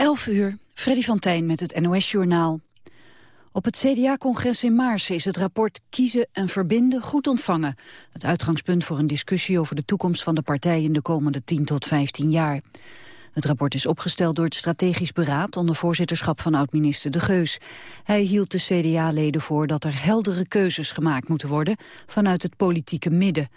11 uur, Freddy van Tijn met het NOS-journaal. Op het CDA-congres in Maarsen is het rapport Kiezen en Verbinden goed ontvangen. Het uitgangspunt voor een discussie over de toekomst van de partij in de komende 10 tot 15 jaar. Het rapport is opgesteld door het Strategisch Beraad onder voorzitterschap van oud-minister De Geus. Hij hield de CDA-leden voor dat er heldere keuzes gemaakt moeten worden vanuit het politieke midden.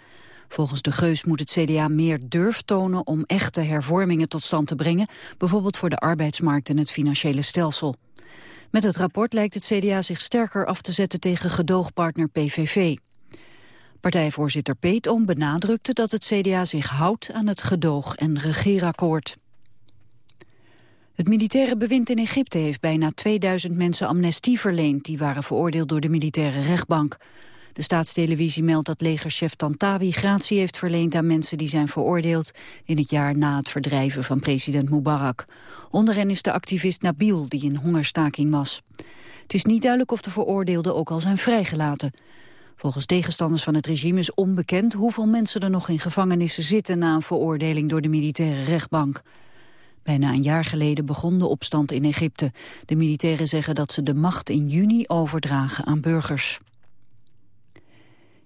Volgens de Geus moet het CDA meer durf tonen om echte hervormingen tot stand te brengen, bijvoorbeeld voor de arbeidsmarkt en het financiële stelsel. Met het rapport lijkt het CDA zich sterker af te zetten tegen gedoogpartner PVV. Partijvoorzitter Peetoom benadrukte dat het CDA zich houdt aan het gedoog- en regeerakkoord. Het militaire bewind in Egypte heeft bijna 2000 mensen amnestie verleend... die waren veroordeeld door de militaire rechtbank. De staatstelevisie meldt dat legerchef Tantawi gratie heeft verleend aan mensen die zijn veroordeeld in het jaar na het verdrijven van president Mubarak. Onder hen is de activist Nabil die in hongerstaking was. Het is niet duidelijk of de veroordeelden ook al zijn vrijgelaten. Volgens tegenstanders van het regime is onbekend hoeveel mensen er nog in gevangenissen zitten na een veroordeling door de militaire rechtbank. Bijna een jaar geleden begon de opstand in Egypte. De militairen zeggen dat ze de macht in juni overdragen aan burgers.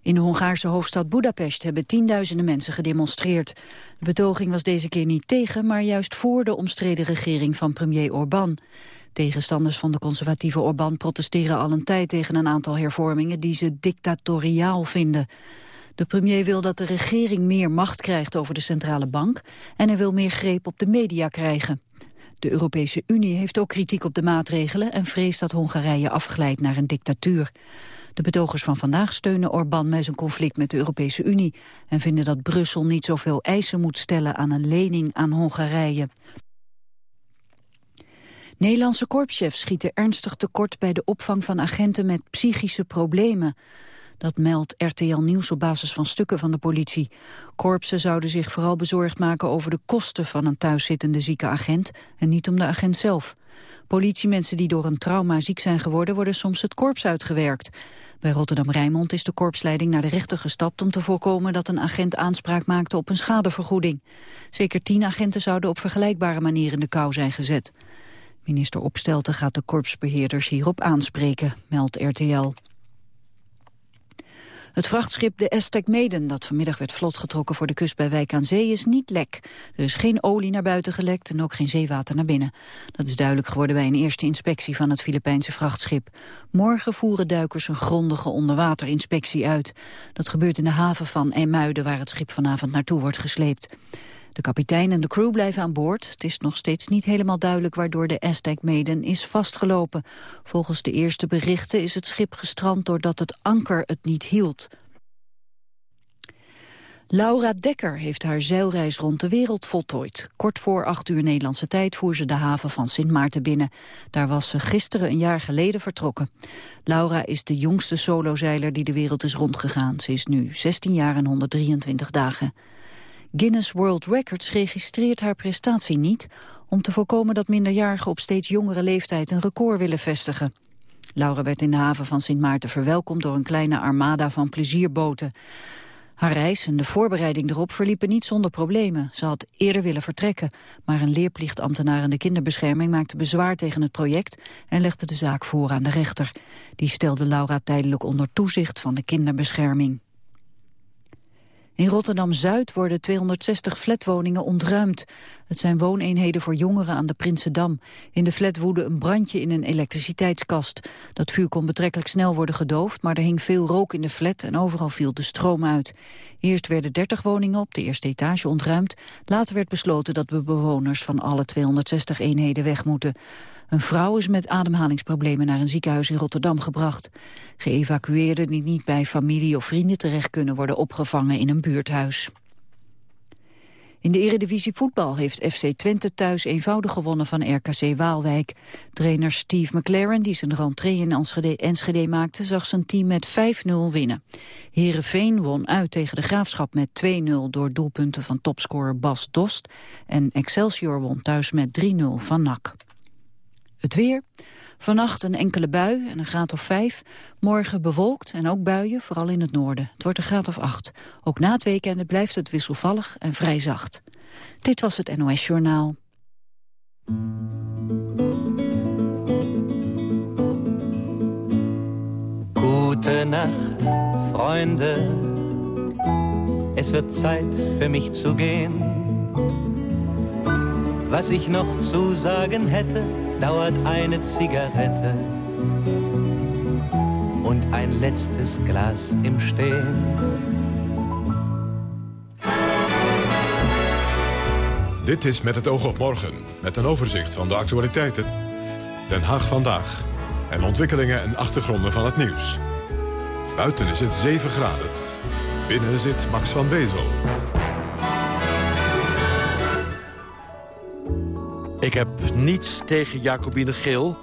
In de Hongaarse hoofdstad Budapest hebben tienduizenden mensen gedemonstreerd. De betoging was deze keer niet tegen, maar juist voor de omstreden regering van premier Orbán. Tegenstanders van de conservatieve Orbán protesteren al een tijd tegen een aantal hervormingen die ze dictatoriaal vinden. De premier wil dat de regering meer macht krijgt over de centrale bank en hij wil meer greep op de media krijgen. De Europese Unie heeft ook kritiek op de maatregelen en vreest dat Hongarije afglijdt naar een dictatuur. De betogers van vandaag steunen Orbán bij zijn conflict met de Europese Unie... en vinden dat Brussel niet zoveel eisen moet stellen aan een lening aan Hongarije. Nederlandse korpschefs schieten ernstig tekort bij de opvang van agenten met psychische problemen. Dat meldt RTL Nieuws op basis van stukken van de politie. Korpsen zouden zich vooral bezorgd maken over de kosten van een thuiszittende zieke agent en niet om de agent zelf. Politiemensen die door een trauma ziek zijn geworden worden soms het korps uitgewerkt. Bij Rotterdam-Rijnmond is de korpsleiding naar de rechter gestapt om te voorkomen dat een agent aanspraak maakte op een schadevergoeding. Zeker tien agenten zouden op vergelijkbare manier in de kou zijn gezet. Minister Opstelten gaat de korpsbeheerders hierop aanspreken, meldt RTL. Het vrachtschip de Aztec Maiden, dat vanmiddag werd vlotgetrokken voor de kust bij Wijk aan Zee, is niet lek. Er is geen olie naar buiten gelekt en ook geen zeewater naar binnen. Dat is duidelijk geworden bij een eerste inspectie van het Filipijnse vrachtschip. Morgen voeren duikers een grondige onderwaterinspectie uit. Dat gebeurt in de haven van Emuiden, waar het schip vanavond naartoe wordt gesleept. De kapitein en de crew blijven aan boord. Het is nog steeds niet helemaal duidelijk waardoor de Aztec Maiden is vastgelopen. Volgens de eerste berichten is het schip gestrand doordat het anker het niet hield. Laura Dekker heeft haar zeilreis rond de wereld voltooid. Kort voor acht uur Nederlandse tijd voer ze de haven van Sint Maarten binnen. Daar was ze gisteren een jaar geleden vertrokken. Laura is de jongste solozeiler die de wereld is rondgegaan. Ze is nu 16 jaar en 123 dagen. Guinness World Records registreert haar prestatie niet... om te voorkomen dat minderjarigen op steeds jongere leeftijd een record willen vestigen. Laura werd in de haven van Sint Maarten verwelkomd door een kleine armada van plezierboten. Haar reis en de voorbereiding erop verliepen niet zonder problemen. Ze had eerder willen vertrekken, maar een leerplichtambtenaar in de kinderbescherming maakte bezwaar tegen het project en legde de zaak voor aan de rechter. Die stelde Laura tijdelijk onder toezicht van de kinderbescherming. In Rotterdam-Zuid worden 260 flatwoningen ontruimd. Het zijn wooneenheden voor jongeren aan de Prinsendam. In de flat woedde een brandje in een elektriciteitskast. Dat vuur kon betrekkelijk snel worden gedoofd, maar er hing veel rook in de flat en overal viel de stroom uit. Eerst werden 30 woningen op de eerste etage ontruimd. Later werd besloten dat de bewoners van alle 260 eenheden weg moeten. Een vrouw is met ademhalingsproblemen naar een ziekenhuis in Rotterdam gebracht. Geëvacueerden die niet bij familie of vrienden terecht kunnen worden opgevangen in een buurthuis. In de eredivisie voetbal heeft FC Twente thuis eenvoudig gewonnen van RKC Waalwijk. Trainer Steve McLaren, die zijn rentree in Enschede, maakte, zag zijn team met 5-0 winnen. Herenveen won uit tegen de Graafschap met 2-0 door doelpunten van topscorer Bas Dost. En Excelsior won thuis met 3-0 van NAC. Het weer. Vannacht een enkele bui en een graad of 5. Morgen bewolkt en ook buien, vooral in het noorden. Het wordt een graad of 8. Ook na het weekend blijft het wisselvallig en vrij zacht. Dit was het NOS Journaal. Goedenacht, Nacht, vrienden. Es wird Zeit für mich zu gehen. Was ich noch zu sagen hätte, dauert eine Zigarette und ein letztes Glas im Stehen. Dit is Met het oog op morgen, met een overzicht van de actualiteiten. Den Haag vandaag en ontwikkelingen en achtergronden van het nieuws. Buiten is het 7 graden. Binnen zit Max van Bezel. Ik heb niets tegen Jacobine Geel...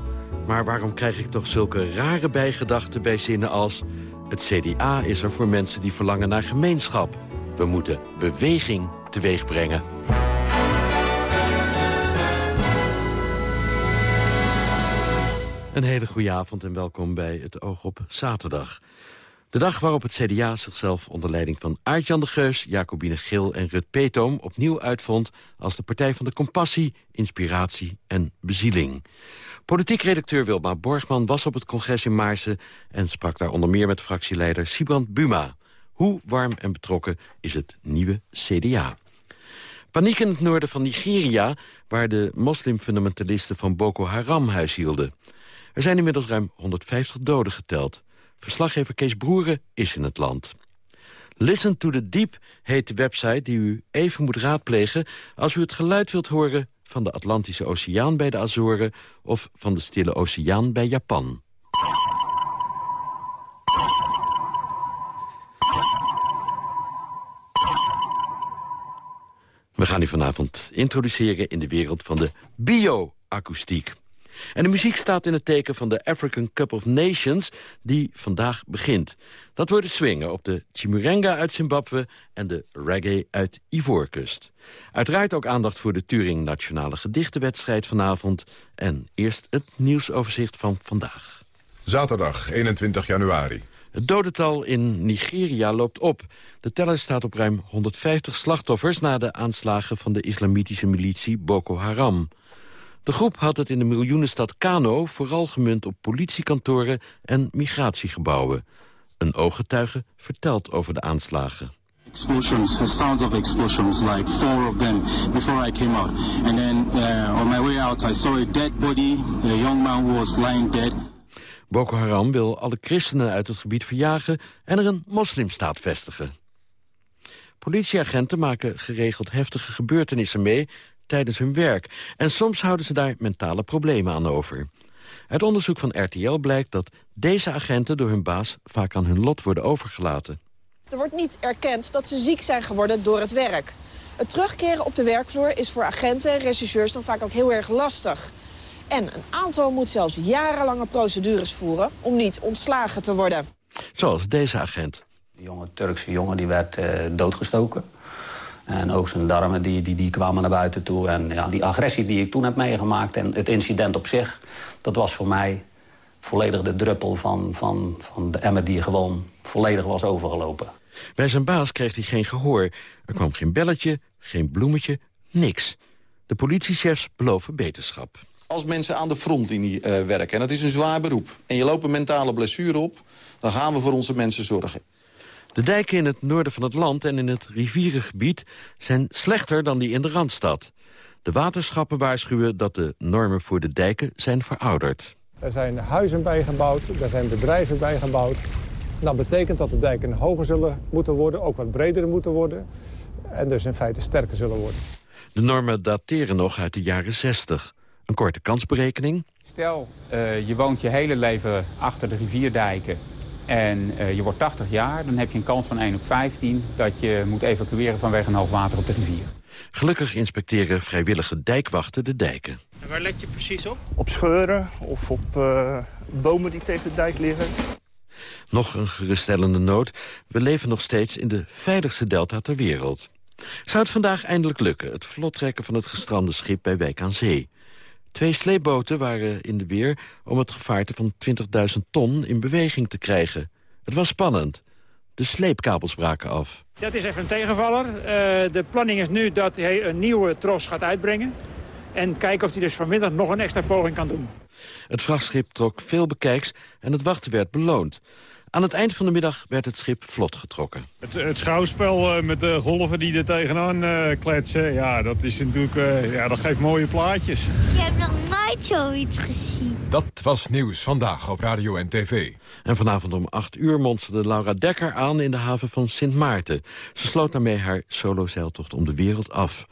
maar waarom krijg ik toch zulke rare bijgedachten bij zinnen als... het CDA is er voor mensen die verlangen naar gemeenschap. We moeten beweging teweeg brengen. Een hele goede avond en welkom bij het Oog op Zaterdag. De dag waarop het CDA zichzelf onder leiding van Aart-Jan de Geus... Jacobine Gil en Rut Peetoom opnieuw uitvond... als de partij van de compassie, inspiratie en bezieling. Politiek redacteur Wilma Borgman was op het congres in Maarsen... en sprak daar onder meer met fractieleider Sibrand Buma. Hoe warm en betrokken is het nieuwe CDA? Paniek in het noorden van Nigeria... waar de moslimfundamentalisten van Boko Haram huishielden. Er zijn inmiddels ruim 150 doden geteld. Verslaggever Kees Broeren is in het land. Listen to the Deep heet de website die u even moet raadplegen... als u het geluid wilt horen van de Atlantische Oceaan bij de Azoren... of van de Stille Oceaan bij Japan. We gaan u vanavond introduceren in de wereld van de bioakoestiek. En de muziek staat in het teken van de African Cup of Nations... die vandaag begint. Dat worden swingen op de Chimurenga uit Zimbabwe... en de reggae uit Ivoorkust. Uiteraard ook aandacht voor de Turing Nationale Gedichtenwedstrijd vanavond. En eerst het nieuwsoverzicht van vandaag. Zaterdag, 21 januari. Het dodental in Nigeria loopt op. De teller staat op ruim 150 slachtoffers... na de aanslagen van de islamitische militie Boko Haram. De groep had het in de miljoenenstad Kano vooral gemunt op politiekantoren en migratiegebouwen. Een ooggetuige vertelt over de aanslagen. Explosions, sounds of explosions, like four of them before I came out. And then uh, on my way out I saw a dead body, a young man who was lying dead. Boko Haram wil alle christenen uit het gebied verjagen en er een moslimstaat vestigen. Politieagenten maken geregeld heftige gebeurtenissen mee tijdens hun werk. En soms houden ze daar mentale problemen aan over. Uit onderzoek van RTL blijkt dat deze agenten door hun baas vaak aan hun lot worden overgelaten. Er wordt niet erkend dat ze ziek zijn geworden door het werk. Het terugkeren op de werkvloer is voor agenten en regisseurs dan vaak ook heel erg lastig. En een aantal moet zelfs jarenlange procedures voeren om niet ontslagen te worden. Zoals deze agent. De jonge Turkse jongen die werd uh, doodgestoken. En ook zijn darmen die, die, die kwamen naar buiten toe. En ja, die agressie die ik toen heb meegemaakt en het incident op zich... dat was voor mij volledig de druppel van, van, van de emmer die gewoon volledig was overgelopen. Bij zijn baas kreeg hij geen gehoor. Er kwam geen belletje, geen bloemetje, niks. De politiechefs beloven beterschap. Als mensen aan de frontlinie uh, werken, en dat is een zwaar beroep... en je loopt een mentale blessure op, dan gaan we voor onze mensen zorgen. De dijken in het noorden van het land en in het rivierengebied zijn slechter dan die in de Randstad. De waterschappen waarschuwen dat de normen voor de dijken zijn verouderd. Er zijn huizen bijgebouwd, er zijn bedrijven bijgebouwd. Dat betekent dat de dijken hoger zullen moeten worden, ook wat breder moeten worden. En dus in feite sterker zullen worden. De normen dateren nog uit de jaren 60. Een korte kansberekening. Stel, uh, je woont je hele leven achter de rivierdijken en uh, je wordt 80 jaar, dan heb je een kans van 1 op 15... dat je moet evacueren vanwege een hoog water op de rivier. Gelukkig inspecteren vrijwillige dijkwachten de dijken. En waar let je precies op? Op scheuren of op uh, bomen die tegen de dijk liggen. Nog een geruststellende noot. We leven nog steeds in de veiligste delta ter wereld. Zou het vandaag eindelijk lukken, het vlottrekken van het gestrande schip bij Wijk aan Zee? Twee sleepboten waren in de weer om het gevaarte van 20.000 ton in beweging te krijgen. Het was spannend. De sleepkabels braken af. Dat is even een tegenvaller. Uh, de planning is nu dat hij een nieuwe tros gaat uitbrengen. En kijken of hij dus vanmiddag nog een extra poging kan doen. Het vrachtschip trok veel bekijks en het wachten werd beloond. Aan het eind van de middag werd het schip vlot getrokken. Het, het schouwspel met de golven die er tegenaan kletsen, ja, dat, is natuurlijk, ja, dat geeft mooie plaatjes. Ik heb nog nooit zoiets gezien. Dat was Nieuws Vandaag op Radio en TV. En vanavond om 8 uur monsterde Laura Dekker aan in de haven van Sint Maarten. Ze sloot daarmee haar solozeiltocht om de wereld af.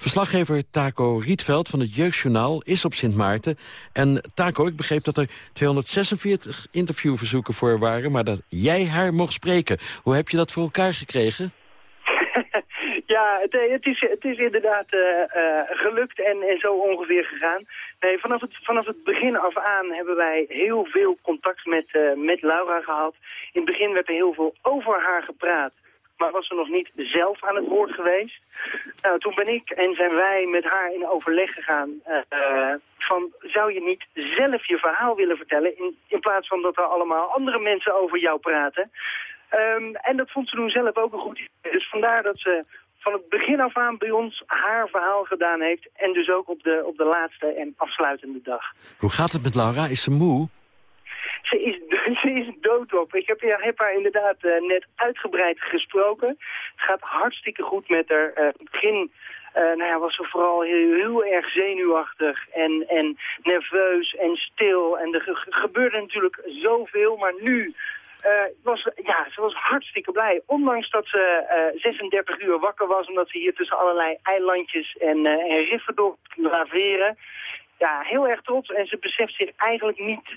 Verslaggever Taco Rietveld van het Jeugdjournaal is op Sint Maarten. En Taco, ik begreep dat er 246 interviewverzoeken voor waren... maar dat jij haar mocht spreken. Hoe heb je dat voor elkaar gekregen? Ja, het, het, is, het is inderdaad uh, uh, gelukt en, en zo ongeveer gegaan. Nee, vanaf, het, vanaf het begin af aan hebben wij heel veel contact met, met Laura gehad. In het begin werd er heel veel over haar gepraat maar was ze nog niet zelf aan het woord geweest. Nou, toen ben ik en zijn wij met haar in overleg gegaan uh, van zou je niet zelf je verhaal willen vertellen in, plaats van dat er allemaal andere mensen over jou praten. Um, en dat vond ze toen zelf ook een goed idee. Dus vandaar dat ze van het begin af aan bij ons haar verhaal gedaan heeft. En dus ook op de, op de laatste en afsluitende dag. Hoe gaat het met Laura? Is ze moe? Ze is, ze is doodop. Ik heb, ja, heb haar inderdaad uh, net uitgebreid gesproken. Het gaat hartstikke goed met haar. Uh, begin uh, nou ja, was ze vooral heel, heel, erg zenuwachtig en, en nerveus en stil. En er gebeurde natuurlijk zoveel, maar nu was, ja, ze was hartstikke blij. Ondanks dat ze uh, 36 uur wakker was, omdat ze hier tussen allerlei eilandjes en, uh, en riffen door laveren. Ja, heel erg trots. En ze beseft zich eigenlijk niet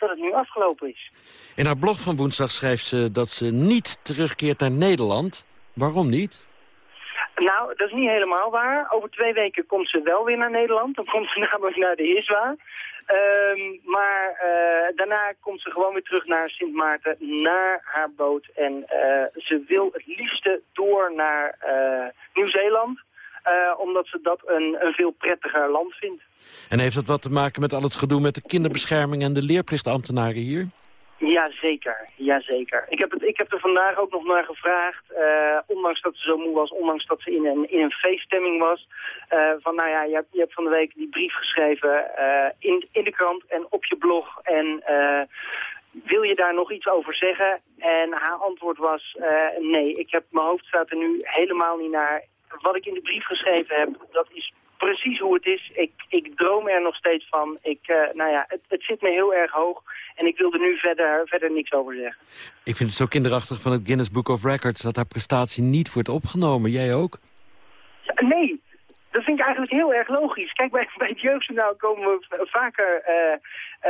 dat het nu afgelopen is. In haar blog van woensdag schrijft ze dat ze niet terugkeert naar Nederland. Waarom niet? Nou, dat is niet helemaal waar. Over twee weken komt ze wel weer naar Nederland. Dan komt ze namelijk naar de Iswa. Um, maar uh, daarna komt ze gewoon weer terug naar Sint Maarten, naar haar boot. En uh, ze wil het liefste door naar uh, Nieuw-Zeeland, omdat ze dat een, een veel prettiger land vindt. En heeft dat wat te maken met al het gedoe met de kinderbescherming en de leerplichtambtenaren hier? Jazeker, jazeker. Ik heb, het, ik heb er vandaag ook nog naar gevraagd, uh, ondanks dat ze zo moe was, ondanks dat ze in een, in een feeststemming was. Uh, van nou ja, je hebt, je hebt van de week die brief geschreven uh, in, in de krant en op je blog. En wil je daar nog iets over zeggen? En haar antwoord was nee, ik heb, mijn hoofd staat er nu helemaal niet naar. Wat ik in de brief geschreven heb, dat is precies hoe het is. Ik, ik droom er nog steeds van. Ik, uh, nou ja, het, het, zit me heel erg hoog. En ik wil er nu verder, verder niks over zeggen. Ik vind het zo kinderachtig van het Guinness Book of Records... dat haar prestatie niet wordt opgenomen. Jij ook? Nee, dat vind ik eigenlijk heel erg logisch. Kijk, bij, bij het jeugdjournaal komen we vaker uh,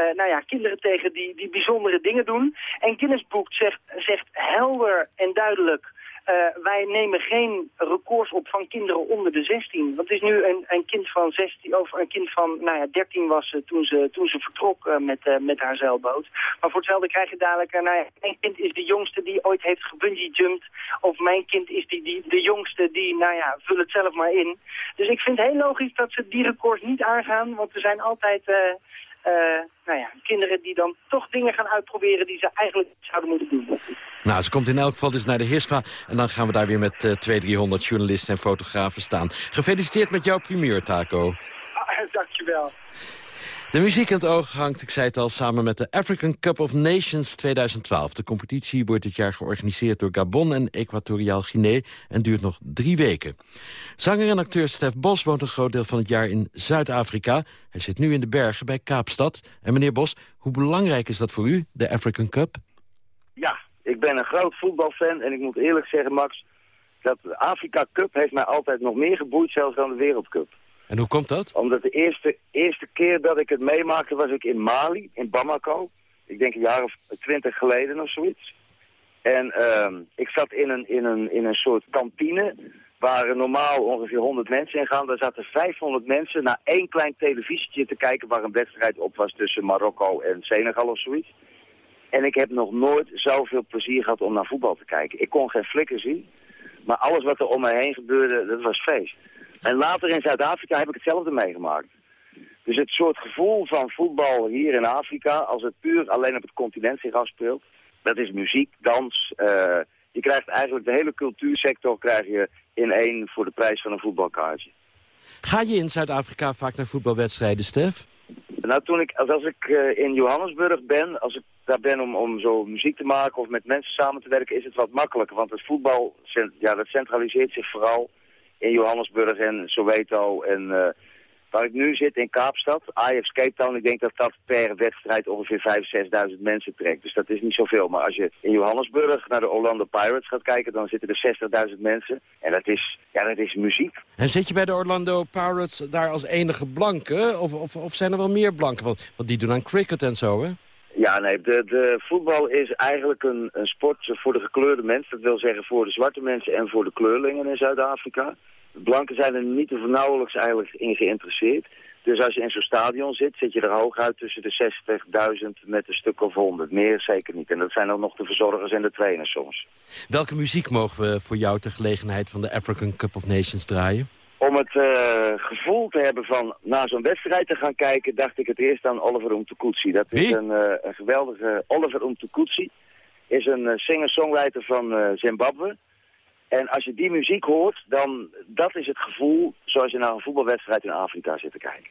uh, nou ja, kinderen tegen die, die bijzondere dingen doen. En Guinness Book zegt, zegt helder en duidelijk... Uh, wij nemen geen records op van kinderen onder de 16. Dat is nu een, een kind van 16, of een kind van nou ja, 13 was ze toen ze, toen ze vertrok uh, met, uh, met haar zeilboot. Maar voor hetzelfde krijg je dadelijk, nou ja, mijn kind is de jongste die ooit heeft gebungee jumped. Of mijn kind is die, die, de jongste die, nou ja, vul het zelf maar in. Dus ik vind het heel logisch dat ze die records niet aangaan, want er zijn altijd... Uh, nou ja, kinderen die dan toch dingen gaan uitproberen die ze eigenlijk zouden moeten doen. Nou, ze komt in elk geval dus naar de HISVA en dan gaan we daar weer met uh, 200, 300 journalisten en fotografen staan. Gefeliciteerd met jouw primeur, Taco. Ah, dankjewel. De muziek in het oog hangt, ik zei het al, samen met de African Cup of Nations 2012. De competitie wordt dit jaar georganiseerd door Gabon en Equatoriaal Guinea en duurt nog drie weken. Zanger en acteur Stef Bos woont een groot deel van het jaar in Zuid-Afrika. Hij zit nu in de bergen bij Kaapstad. En meneer Bos, hoe belangrijk is dat voor u, de African Cup? Ja, ik ben een groot voetbalfan en ik moet eerlijk zeggen, Max... dat de Afrika Cup heeft mij altijd nog meer geboeid zelfs dan de Wereldcup. En hoe komt dat? Omdat de eerste, eerste keer dat ik het meemaakte was ik in Mali, in Bamako. Ik denk een jaar of twintig geleden of zoiets. En uh, ik zat in een, in, een, in een soort kantine waar normaal ongeveer 100 mensen in gaan. Daar zaten 500 mensen naar één klein televisietje te kijken waar een wedstrijd op was tussen Marokko en Senegal of zoiets. En ik heb nog nooit zoveel plezier gehad om naar voetbal te kijken. Ik kon geen flikker zien, maar alles wat er om mij heen gebeurde, dat was feest. En later in Zuid-Afrika heb ik hetzelfde meegemaakt. Dus het soort gevoel van voetbal hier in Afrika, als het puur alleen op het continent zich afspeelt, dat is muziek, dans. Uh, je krijgt eigenlijk de hele cultuursector krijg je in één voor de prijs van een voetbalkaartje. Ga je in Zuid-Afrika vaak naar voetbalwedstrijden, Stef? Nou, toen ik, als, als ik eh, in Johannesburg ben, als ik daar ben om, om zo muziek te maken of met mensen samen te werken, is het wat makkelijker. Want het voetbal, ja, dat centraliseert zich vooral in Johannesburg en Soweto en... eh, Waar ik nu zit in Kaapstad, Ajax Cape Town, ik denk dat dat per wedstrijd ongeveer 5.000, 6.000 mensen trekt. Dus dat is niet zoveel. Maar als je in Johannesburg naar de Orlando Pirates gaat kijken, dan zitten er 60.000 mensen. En dat is, ja, dat is muziek. En zit je bij de Orlando Pirates daar als enige blanke? Of, of, of zijn er wel meer blanken? Want, want die doen aan cricket en zo, hè? Ja, nee, de, voetbal is eigenlijk een, een sport voor de gekleurde mensen. Dat wil zeggen voor de zwarte mensen en voor de kleurlingen in Zuid-Afrika. De blanken zijn er niet of nauwelijks eigenlijk in geïnteresseerd. Dus als je in zo'n stadion zit, zit je er hooguit tussen de 60.000 met een stuk of 100. Meer zeker niet. En dat zijn ook nog de verzorgers en de trainers soms. Welke muziek mogen we voor jou ter gelegenheid van de African Cup of Nations draaien? Om het uh, gevoel te hebben van naar zo'n wedstrijd te gaan kijken, dacht ik het eerst aan Oliver Umtukutsi. Dat is een, uh, een, geweldige... Oliver Umtukutsi is een uh, singer-songwriter van Zimbabwe. En als je die muziek hoort, dan dat is het gevoel zoals je naar een voetbalwedstrijd in Afrika zit te kijken.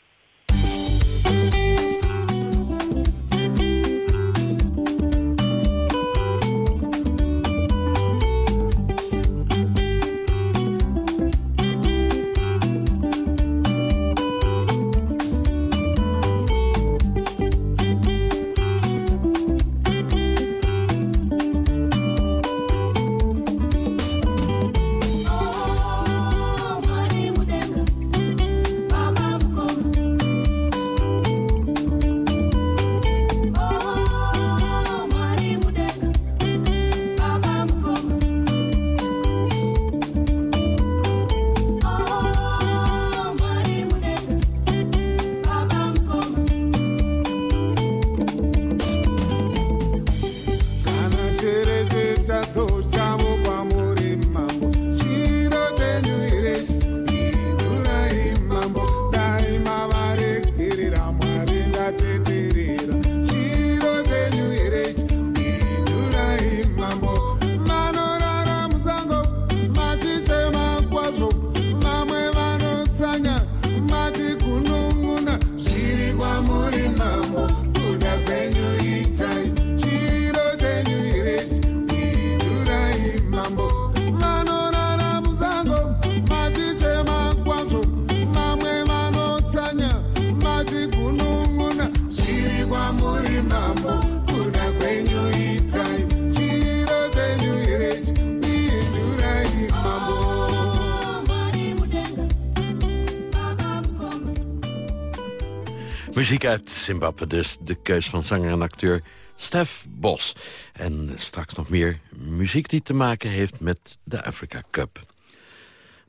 Muziek uit Zimbabwe dus, de keus van zanger en acteur Stef Bos. En straks nog meer muziek die te maken heeft met de Africa Cup.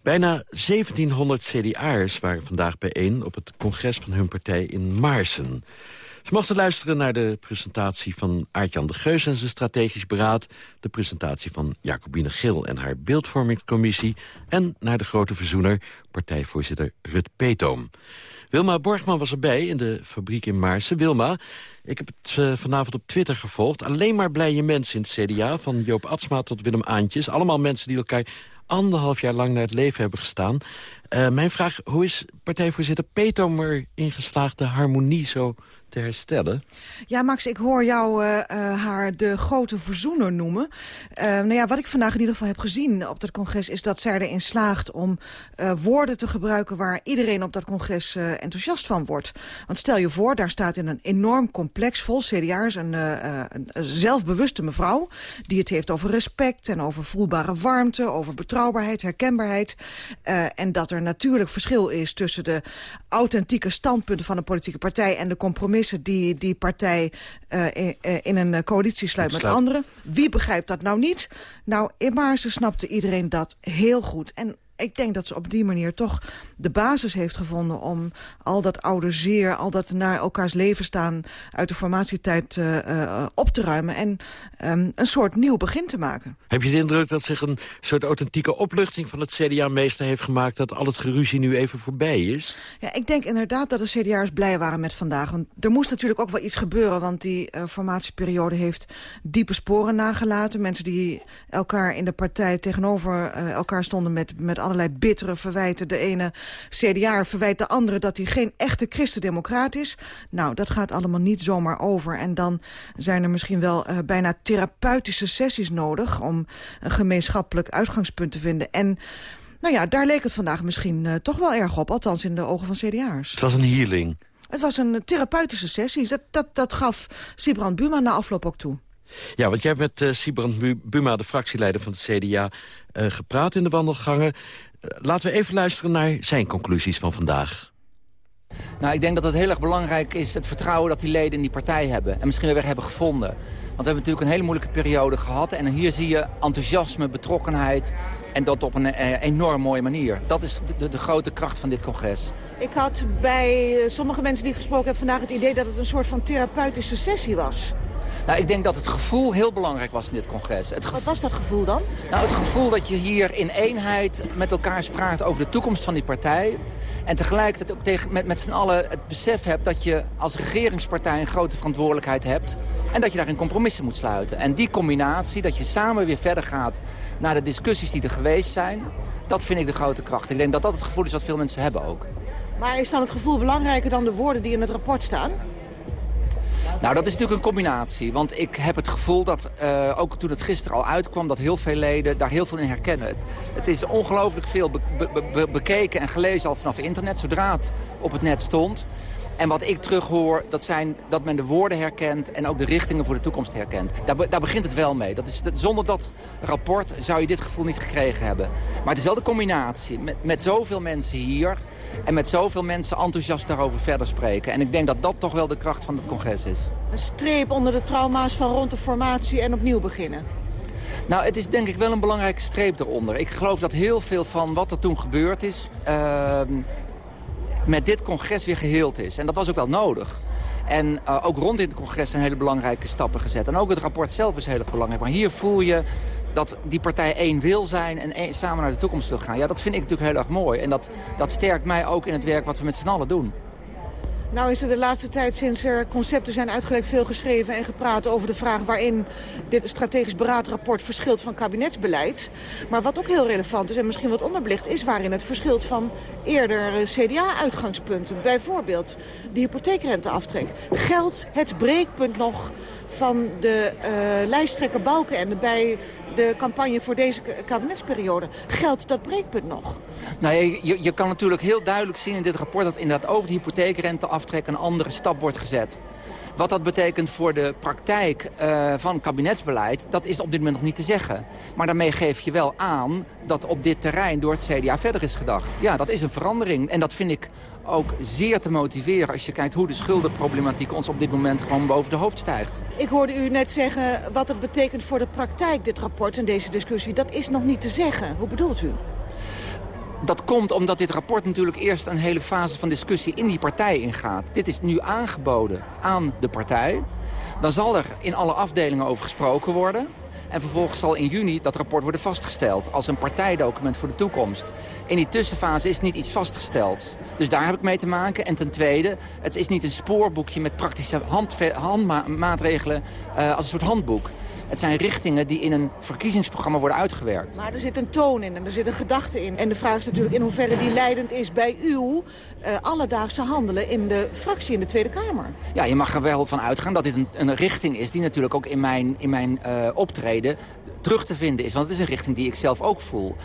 Bijna 1700 CDA'ers waren vandaag bijeen op het congres van hun partij in Maarsen. Ze mochten luisteren naar de presentatie van Aart-Jan de Geus en zijn strategisch beraad... de presentatie van Jacobine Gil en haar beeldvormingscommissie... en naar de grote verzoener, partijvoorzitter Rut Peetoom. Wilma Borgman was erbij in de fabriek in Maarsen. Wilma, ik heb het uh, vanavond op Twitter gevolgd. Alleen maar blije mensen in het CDA, van Joop Atsma tot Willem Aantjes. Allemaal mensen die elkaar anderhalf jaar lang naar het leven hebben gestaan. Uh, mijn vraag, hoe is partijvoorzitter Petom erin geslaagd de harmonie zo te herstellen. Ja, Max, ik hoor jou uh, uh, haar de grote verzoener noemen. Nou ja, wat ik vandaag in ieder geval heb gezien op dat congres... is dat zij erin slaagt om woorden te gebruiken... waar iedereen op dat congres enthousiast van wordt. Want stel je voor, daar staat in een enorm complex vol CDA's... Een, een zelfbewuste mevrouw die het heeft over respect... en over voelbare warmte, over betrouwbaarheid, herkenbaarheid. en dat er natuurlijk verschil is tussen de authentieke standpunten... van een politieke partij en de compromis die die partij uh, in, in, een coalitie sluit met anderen. Wie begrijpt dat nou niet? Nou, in Maarsen snapte iedereen dat heel goed. En ik denk dat ze op die manier toch de basis heeft gevonden... om al dat oude zeer, al dat naar elkaars leven staan... uit de formatietijd uh, uh, op te ruimen en um, een soort nieuw begin te maken. Heb je de indruk dat zich een soort authentieke opluchting van het CDA-meester heeft gemaakt... dat al het geruzie nu even voorbij is? Ja, ik denk inderdaad dat de CDA'ers blij waren met vandaag. Want er moest natuurlijk ook wel iets gebeuren... want die uh, formatieperiode heeft diepe sporen nagelaten. Mensen die elkaar in de partij tegenover elkaar stonden met, met alle allerlei bittere verwijten. De ene CDA verwijt de andere dat hij geen echte christendemocraat is. Nou, dat gaat allemaal niet zomaar over. En dan zijn er misschien wel uh, bijna therapeutische sessies nodig... om een gemeenschappelijk uitgangspunt te vinden. En nou ja, daar leek het vandaag misschien uh, toch wel erg op. Althans in de ogen van CDA'ers. Het was een healing. Het was een therapeutische sessie. Dat, dat, dat gaf Sibrand Buma na afloop ook toe. Ja, want jij hebt met uh, Sibrand Buma, de fractieleider van het CDA... Uh, gepraat in de wandelgangen. Uh, laten we even luisteren naar zijn conclusies van vandaag. Nou, ik denk dat het heel erg belangrijk is... het vertrouwen dat die leden in die partij hebben. En misschien weer weg hebben gevonden. Want we hebben natuurlijk een hele moeilijke periode gehad. En hier zie je enthousiasme, betrokkenheid. En dat op een eh, enorm mooie manier. Dat is de, de, grote kracht van dit congres. Ik had bij sommige mensen die ik gesproken heb vandaag het idee dat het een soort van therapeutische sessie was. Nou, ik denk dat het gevoel heel belangrijk was in dit congres. Het Wat was dat gevoel dan? Nou, het gevoel dat je hier in eenheid met elkaar spraakt over de toekomst van die partij. En tegelijkertijd ook tegen, met, met z'n allen het besef hebt dat je als regeringspartij een grote verantwoordelijkheid hebt. En dat je daarin compromissen moet sluiten. En die combinatie, dat je samen weer verder gaat naar de discussies die er geweest zijn. Dat vind ik de grote kracht. Ik denk dat dat het gevoel is wat veel mensen hebben ook. Maar is dan het gevoel belangrijker dan de woorden die in het rapport staan? Nou, dat is natuurlijk een combinatie. Want ik heb het gevoel dat, uh, ook toen het gisteren al uitkwam... dat heel veel leden daar heel veel in herkennen. Het, is ongelooflijk veel be be be bekeken en gelezen al vanaf internet... zodra het op het net stond. En wat ik terughoor, dat zijn dat men de woorden herkent... en ook de richtingen voor de toekomst herkent. Daar, daar begint het wel mee. Dat is, zonder dat rapport zou je dit gevoel niet gekregen hebben. Maar het is wel de combinatie. Met, met zoveel mensen hier en met zoveel mensen enthousiast daarover verder spreken. En ik denk dat dat toch wel de kracht van het congres is. Een streep onder de trauma's van rond de formatie en opnieuw beginnen. Nou, het is denk ik wel een belangrijke streep eronder. Ik geloof dat heel veel van wat er toen gebeurd is... Uh, met dit congres weer geheeld is. En dat was ook wel nodig. En uh, ook rond dit congres zijn hele belangrijke stappen gezet. En ook het rapport zelf is heel erg belangrijk. Maar hier voel je dat die partij één wil zijn en samen naar de toekomst wil gaan. Ja, dat vind ik natuurlijk heel erg mooi. En dat, dat sterkt mij ook in het werk wat we met z'n allen doen. Nou is er de laatste tijd sinds er concepten zijn uitgelegd veel geschreven en gepraat over de vraag waarin dit strategisch beraadrapport verschilt van kabinetsbeleid. Maar wat ook heel relevant is en misschien wat onderbelicht is waarin het verschilt van eerder CDA-uitgangspunten. Bijvoorbeeld de hypotheekrenteaftrek. Geldt het breekpunt nog van de uh, lijsttrekker Balkenende bij de campagne voor deze kabinetsperiode. Geldt dat breekpunt nog? Nou, je, je kan natuurlijk heel duidelijk zien in dit rapport... dat inderdaad over de hypotheekrenteaftrek een andere stap wordt gezet. Wat dat betekent voor de praktijk uh, van kabinetsbeleid, dat is op dit moment nog niet te zeggen. Maar daarmee geef je wel aan dat op dit terrein door het CDA verder is gedacht. Ja, dat is een verandering. En dat vind ik ook zeer te motiveren als je kijkt hoe de schuldenproblematiek ons op dit moment gewoon boven de hoofd stijgt. Ik hoorde u net zeggen wat het betekent voor de praktijk, dit rapport en deze discussie. Dat is nog niet te zeggen. Hoe bedoelt u? Dat komt omdat dit rapport natuurlijk eerst een hele fase van discussie in die partij ingaat. Dit is nu aangeboden aan de partij. Dan zal er in alle afdelingen over gesproken worden. En vervolgens zal in juni dat rapport worden vastgesteld als een partijdocument voor de toekomst. In die tussenfase is niet iets vastgesteld. Dus daar heb ik mee te maken. En ten tweede, het is niet een spoorboekje met praktische handmaatregelen uh, als een soort handboek. Het zijn richtingen die in een verkiezingsprogramma worden uitgewerkt. Maar er zit een toon in en er zit een gedachte in. En de vraag is natuurlijk in hoeverre die leidend is bij uw uh, alledaagse handelen in de fractie in de Tweede Kamer. Ja, je mag er wel van uitgaan dat dit een, een richting is die natuurlijk ook in mijn, in mijn uh, optreden terug te vinden is. Want het is een richting die ik zelf ook voel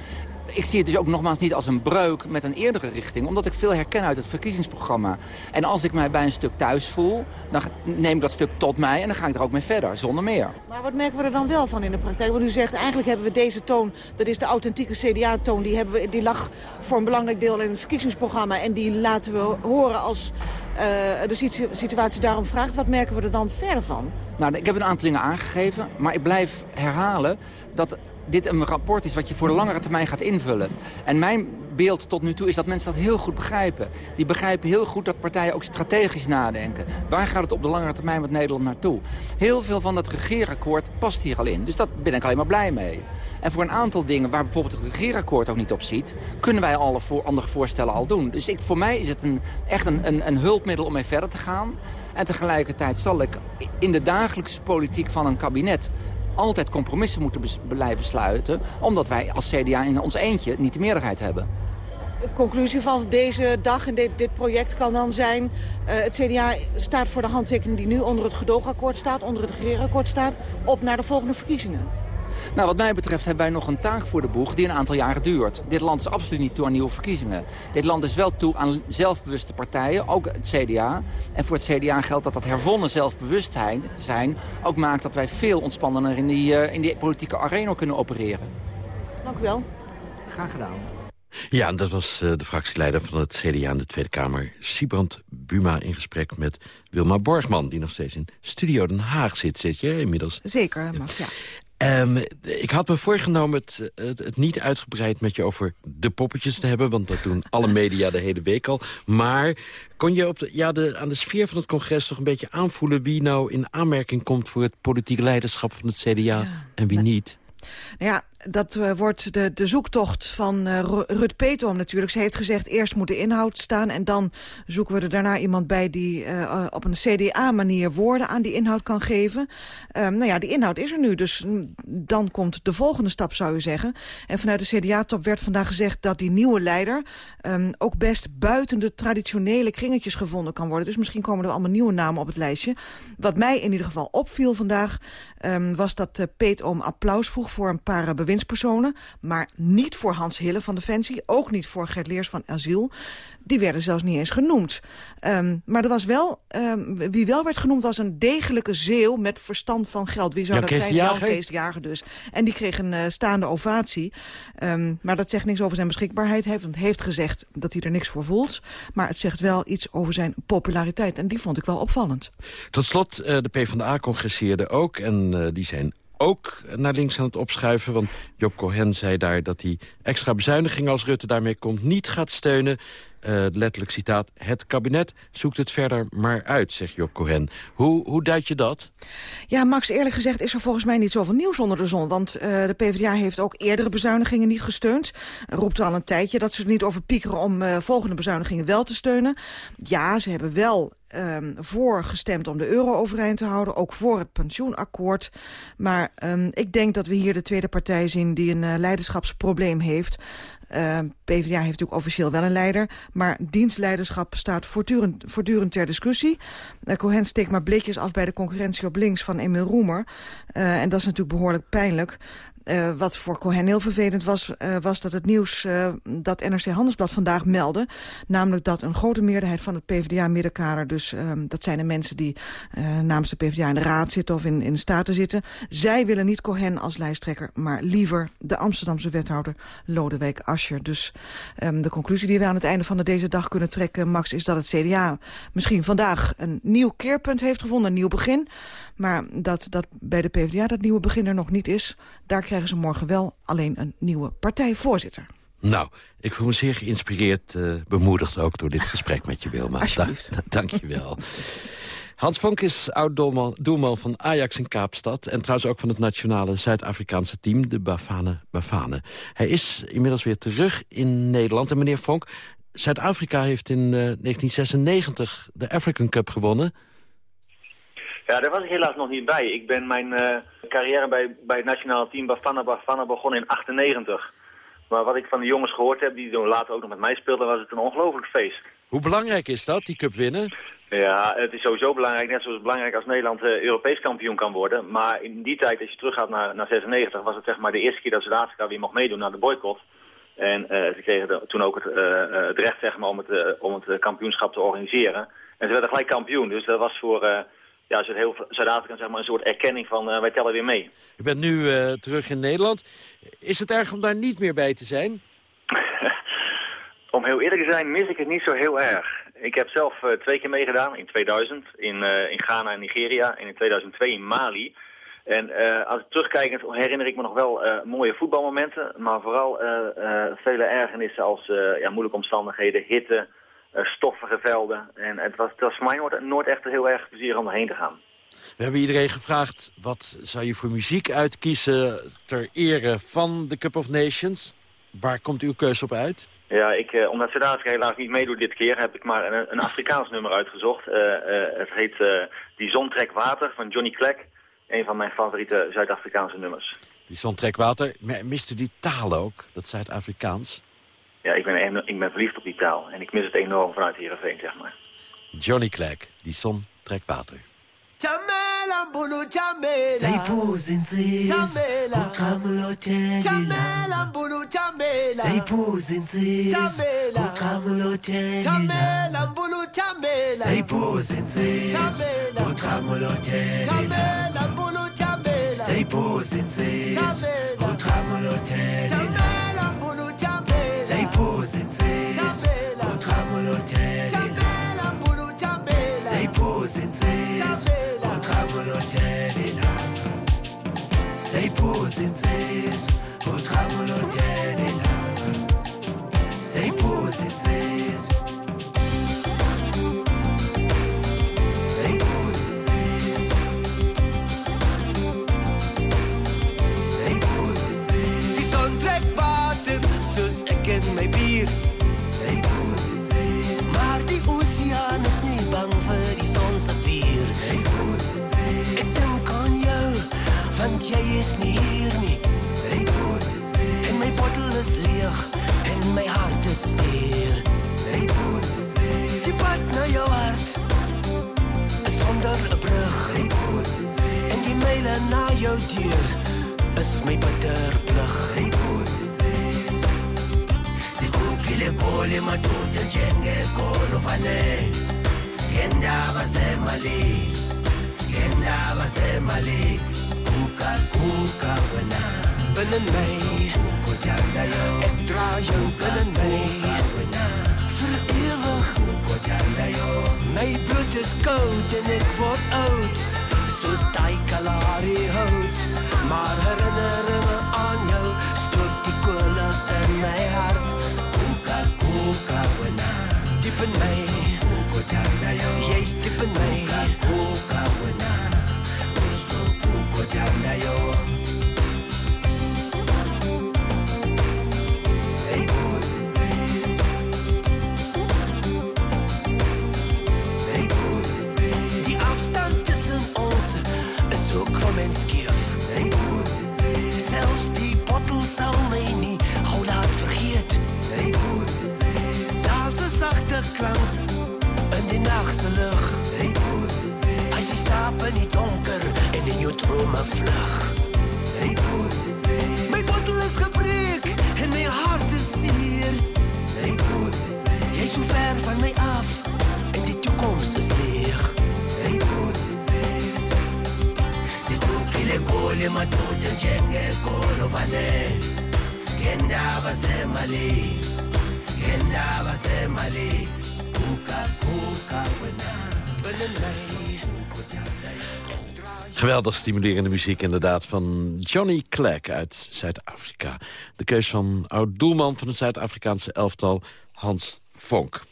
ik zie het dus ook nogmaals niet als een breuk met een eerdere richting. Omdat ik veel herken uit het verkiezingsprogramma. En als ik mij bij een stuk thuis voel, dan neem ik dat stuk tot mij en dan ga ik er ook mee verder, zonder meer. Maar wat merken we er dan wel van in de praktijk? Want u zegt, eigenlijk hebben we deze toon, dat is de authentieke CDA-toon, die, hebben we, die lag voor een belangrijk deel in het verkiezingsprogramma. En die laten we horen als uh, de situatie daarom vraagt. Wat merken we er dan verder van? Nou, ik heb een aantal dingen aangegeven, maar ik blijf herhalen dat dit een rapport is wat je voor de langere termijn gaat invullen. En mijn beeld tot nu toe is dat mensen dat heel goed begrijpen. Die begrijpen heel goed dat partijen ook strategisch nadenken. Waar gaat het op de langere termijn met Nederland naartoe? Heel veel van dat regeerakkoord past hier al in. Dus daar ben ik alleen maar blij mee. En voor een aantal dingen waar bijvoorbeeld het regeerakkoord ook niet op ziet... kunnen wij alle voor andere voorstellen al doen. Dus ik, voor mij is het een, echt een, een, een hulpmiddel om mee verder te gaan. En tegelijkertijd zal ik in de dagelijkse politiek van een kabinet altijd compromissen moeten blijven sluiten... omdat wij als CDA in ons eentje niet de meerderheid hebben. De conclusie van deze dag en dit, dit project kan dan zijn... Uh, het CDA staat voor de handtekening die nu onder het gedoogakkoord staat... onder het regeerakkoord staat, op naar de volgende verkiezingen. Nou, wat mij betreft hebben wij nog een taak voor de boeg die een aantal jaren duurt. Dit land is absoluut niet toe aan nieuwe verkiezingen. Dit land is wel toe aan zelfbewuste partijen, ook het CDA. En voor het CDA geldt dat dat hervonnen zelfbewustzijn zijn... ook maakt dat wij veel ontspannender in die, uh, in die politieke arena kunnen opereren. Dank u wel. Graag gedaan. Ja, en dat was uh, de fractieleider van het CDA in de Tweede Kamer... Sibrand Buma in gesprek met Wilma Borgman... die nog steeds in Studio Den Haag zit, zit je inmiddels? Zeker, mag, ja. Um, ik had me voorgenomen het, het, het, niet uitgebreid met je over de poppetjes te hebben... want dat doen alle media de hele week al. Maar kon je op de, ja, de, aan de sfeer van het congres toch een beetje aanvoelen... wie nou in aanmerking komt voor het politieke leiderschap van het CDA ja, en wie niet? Nou ja, dat uh, wordt de, de zoektocht van uh, Rut Petom natuurlijk. Ze heeft gezegd, eerst moet de inhoud staan... en dan zoeken we er daarna iemand bij die uh, op een CDA-manier woorden aan die inhoud kan geven. Um, nou ja, die inhoud is er nu, dus dan komt de volgende stap, zou je zeggen. En vanuit de CDA-top werd vandaag gezegd dat die nieuwe leider... Um, ook best buiten de traditionele kringetjes gevonden kan worden. Dus misschien komen er allemaal nieuwe namen op het lijstje. Wat mij in ieder geval opviel vandaag... Um, was dat Peet Oom applaus vroeg voor een paar bewindspersonen... maar niet voor Hans Hille van Defensie, ook niet voor Gert Leers van Asiel. Die werden zelfs niet eens genoemd. Um, maar er was wel, um, wie wel werd genoemd was een degelijke zeeuw met verstand van geld. Wie zou ja, dat zijn? Nou, Kees Jager dus. En die kreeg een uh, staande ovatie. Um, maar dat zegt niks over zijn beschikbaarheid. Hij heeft, heeft gezegd dat hij er niks voor voelt. Maar het zegt wel iets over zijn populariteit. En die vond ik wel opvallend. Tot slot, uh, de PvdA congresseerde ook. En uh, die zijn ook naar links aan het opschuiven. Want Job Cohen zei daar dat hij extra bezuinigingen als Rutte daarmee komt niet gaat steunen. Uh, letterlijk citaat, het kabinet zoekt het verder maar uit, zegt Job Cohen. Hoe, hoe duid je dat? Ja, Max, eerlijk gezegd is er volgens mij niet zoveel nieuws onder de zon. Want uh, de PvdA heeft ook eerdere bezuinigingen niet gesteund. Roept al een tijdje dat ze er niet over piekeren om uh, volgende bezuinigingen wel te steunen. Ja, ze hebben wel um, voor gestemd om de euro overeind te houden. Ook voor het pensioenakkoord. Maar um, ik denk dat we hier de tweede partij zien die een leiderschapsprobleem heeft. Uh, PvdA heeft natuurlijk officieel wel een leider, maar dienstleiderschap staat voortdurend, ter discussie. Uh, Cohen steekt maar blikjes af bij de concurrentie op links van Emil Roemer. Uh, en dat is natuurlijk behoorlijk pijnlijk. Uh, wat voor Cohen heel vervelend was, uh, was dat het nieuws uh, dat NRC Handelsblad vandaag meldde. Namelijk dat een grote meerderheid van het PvdA-middenkader, dus dat zijn de mensen die namens de PvdA in de raad zitten of in, in de staten zitten. Zij willen niet Cohen als lijsttrekker, maar liever de Amsterdamse wethouder Lodewijk Asscher. Dus um, de conclusie die we aan het einde van de deze dag kunnen trekken, Max, is dat het CDA misschien vandaag een nieuw keerpunt heeft gevonden, een nieuw begin. Maar dat, dat bij de PvdA dat nieuwe begin er nog niet is, daar krijgen ze morgen wel alleen een nieuwe partijvoorzitter. Nou, ik voel me zeer geïnspireerd, uh, bemoedigd ook door dit gesprek met je, Wilma. Alsjeblieft. Da dank je wel. Hans Vonk is oud-doelman van Ajax in Kaapstad... en trouwens ook van het nationale Zuid-Afrikaanse team, de Bafana Bafana. Hij is inmiddels weer terug in Nederland. En meneer Vonk, Zuid-Afrika heeft in uh, 1996 de African Cup gewonnen... Ja, daar was ik helaas nog niet bij. Ik ben mijn uh, carrière bij, bij het nationale team Bafana Bafana begonnen in 98. Maar wat ik van de jongens gehoord heb, die later ook nog met mij speelden, was het een ongelooflijk feest. Hoe belangrijk is dat, die cup winnen? Ja, het is sowieso belangrijk, net zoals belangrijk als Nederland uh, Europees kampioen kan worden. Maar in die tijd, als je teruggaat naar, naar 96, was het zeg maar de eerste keer dat Zuid-Afrika weer mocht meedoen naar de boycott. En uh, ze kregen de, toen ook het, uh, het recht zeg maar, om het, om het kampioenschap te organiseren. En ze werden gelijk kampioen, dus dat was voor ja, Zuid-Afrika zeg maar, een soort erkenning van uh, wij tellen weer mee. U bent nu uh, terug in Nederland. Is het erg om daar niet meer bij te zijn? om heel eerlijk te zijn mis ik het niet zo heel erg. Ik heb zelf uh, twee keer meegedaan, in 2000 in, in Ghana en Nigeria en in 2002 in Mali. En als ik terugkijk herinner ik me nog wel mooie voetbalmomenten, maar vooral vele ergernissen als ja, moeilijke omstandigheden, hitte, stoffige velden. En het was, het was voor mij nooit, nooit echt heel erg plezier om erheen te gaan. We hebben iedereen gevraagd, wat zou je voor muziek uitkiezen ter ere van de Cup of Nations? Waar komt uw keuze op uit? Ja, ik, uh, omdat Zuid-Afrika helaas niet meedoet dit keer, heb ik maar een, een Afrikaans nummer uitgezocht. Uh, het heet Die zon trekt water van Johnny Clegg. Een van mijn favoriete Zuid-Afrikaanse nummers. Die zon trekwater. Miste die taal ook, dat Zuid-Afrikaans? Ja, ik ben, ik ben verliefd op die taal. En ik mis het enorm vanuit Heerenveen, zeg maar. Johnny Clegg, die zon trekt water. Tamela mbulu tamela Sayiphuza insizwa Uqhamulo thelela Tamela mbulu tamela Sayiphuza insizwa Uqhamulo thelela Tamela mbulu tamela Sayiphuza insizwa Uqhamulo thelela Tamela mbulu tamela Sayiphuza insizwa Uqhamulo mbulu tamela Sayiphuza insizwa Tamela Uqhamulo thelela Tamela mbulu tamela Sayiphuza want jy is nie hier nie. En my bottel is leeg, en my hart is seer. Die pad na jou hart, is sonder 'n brug. En die myle na jou deur, is my bitter plig. Sikukile kole madoda njengekolo fane ngendaba zemali ngendaba zemali kuka kuka wena binne my kukuthanda yo ek dra jou binne my wena vir ewig kukuthanda yo my bloed is koud en ek word oud soos daai kalahari hout maar herinneringe aan jou Geweldig stimulerende muziek inderdaad van Johnny Clegg uit Zuid-Afrika. De keus van oud-doelman van het Zuid-Afrikaanse elftal Hans Vonk.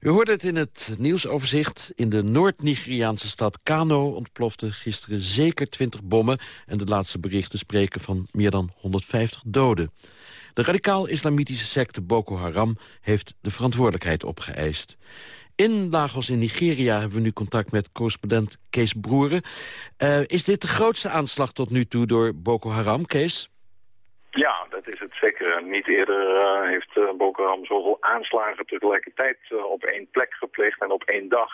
U hoorde het in het nieuwsoverzicht. In de Noord-Nigeriaanse stad Kano ontploften gisteren zeker 20 bommen... en de laatste berichten spreken van meer dan 150 doden. De radicaal-islamitische secte Boko Haram heeft de verantwoordelijkheid opgeëist. In Lagos in Nigeria hebben we nu contact met correspondent Kees Broeren. Uh, is dit de grootste aanslag tot nu toe door Boko Haram, Kees? Ja, dat is het zeker. Niet eerder uh, heeft uh, Boko Haram zoveel aanslagen tegelijkertijd op één plek gepleegd en op één dag.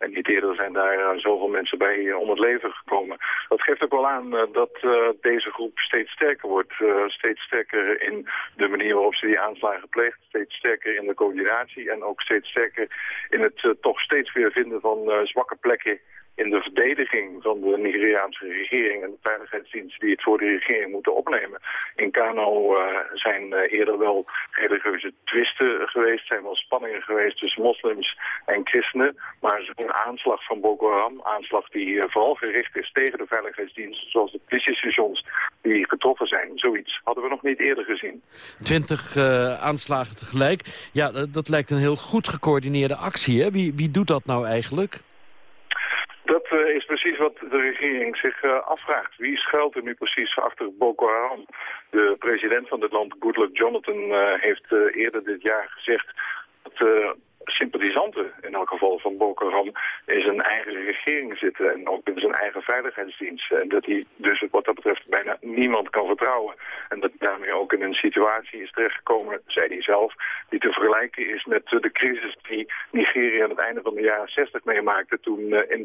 En niet eerder zijn daar zoveel mensen bij om het leven gekomen. Dat geeft ook wel aan dat deze groep steeds sterker wordt. steeds sterker in de manier waarop ze die aanslagen pleegt. Steeds sterker in de coördinatie. En ook steeds sterker in het toch steeds weer vinden van zwakke plekken in de verdediging van de Nigeriaanse regering en de veiligheidsdiensten die het voor de regering moeten opnemen. In Kano uh, zijn uh, eerder wel religieuze twisten geweest, zijn wel spanningen geweest tussen moslims en christenen. Maar een aanslag van Boko Haram, aanslag die uh, vooral gericht is tegen de veiligheidsdiensten, zoals de politiestations die getroffen zijn. Zoiets hadden we nog niet eerder gezien. Twintig aanslagen tegelijk. Ja, dat lijkt een heel goed gecoördineerde actie. Hè? Wie, wie doet dat nou eigenlijk? Dat uh, is precies wat de regering zich uh, afvraagt. Wie schuilt er nu precies achter Boko Haram? De president van dit land, Goodluck Jonathan, uh, heeft eerder dit jaar gezegd dat sympathisanten, in elk geval van Boko Haram, in zijn eigen regering zitten en ook in zijn eigen veiligheidsdienst. En dat hij dus wat dat betreft bijna niemand kan vertrouwen. En dat daarmee ook in een situatie is terechtgekomen, zei hij zelf, die te vergelijken is met de crisis die Nigeria aan het einde van de jaren 60 meemaakte toen in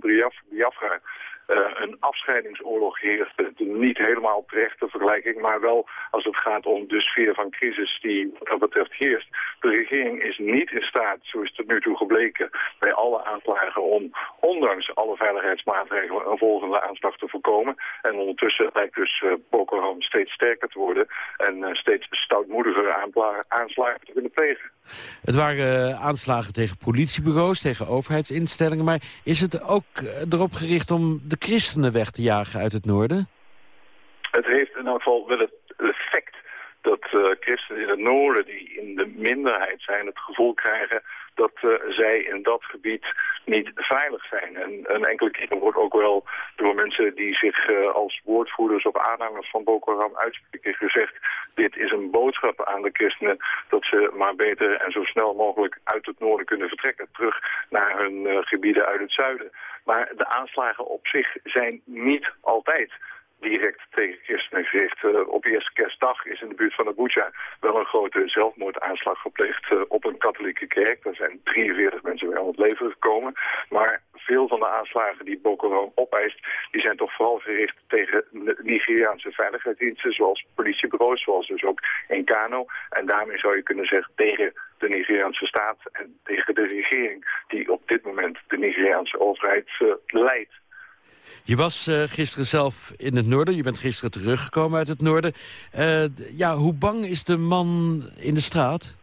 Biafra een afscheidingsoorlog heerste. Niet helemaal terechte vergelijking, maar wel als het gaat om de sfeer van crisis die dat betreft heerst. De regering is niet in staat, zo is het nu toe gebleken, bij alle aanslagen om, ondanks alle veiligheidsmaatregelen, een volgende aanslag te voorkomen. En ondertussen lijkt dus uh, Boko Haram steeds sterker te worden en uh, steeds stoutmoediger aanslagen te kunnen plegen. Het waren aanslagen tegen politiebureaus, tegen overheidsinstellingen, maar is het ook erop gericht om de christenen weg te jagen uit het noorden? Het heeft in elk geval wel het effect dat uh, christenen in het noorden, die in de minderheid zijn, het gevoel krijgen dat uh, zij in dat gebied niet veilig zijn. En een enkele keer wordt ook wel door mensen die zich uh, als woordvoerders of aanhangers van Boko Haram uitspreken gezegd, dit is een boodschap aan de christenen dat ze maar beter en zo snel mogelijk uit het noorden kunnen vertrekken, terug naar hun gebieden uit het zuiden. Maar de aanslagen op zich zijn niet altijd direct tegen christenen gericht. Uh, op eerste kerstdag is in de buurt van Abuja wel een grote zelfmoordaanslag gepleegd uh, op een katholieke kerk. Daar zijn 43 mensen bij om het leven gekomen. Maar veel van de aanslagen die Boko Haram opeist, die zijn toch vooral gericht tegen Nigeriaanse veiligheidsdiensten, zoals politiebureaus, zoals dus ook in Kano. En daarmee zou je kunnen zeggen tegen de Nigeriaanse staat en tegen de regering die op dit moment de Nigeriaanse overheid uh, leidt. Je was uh, gisteren zelf in het noorden. Je bent gisteren teruggekomen uit het noorden. Uh, ja, hoe bang is de man in de straat?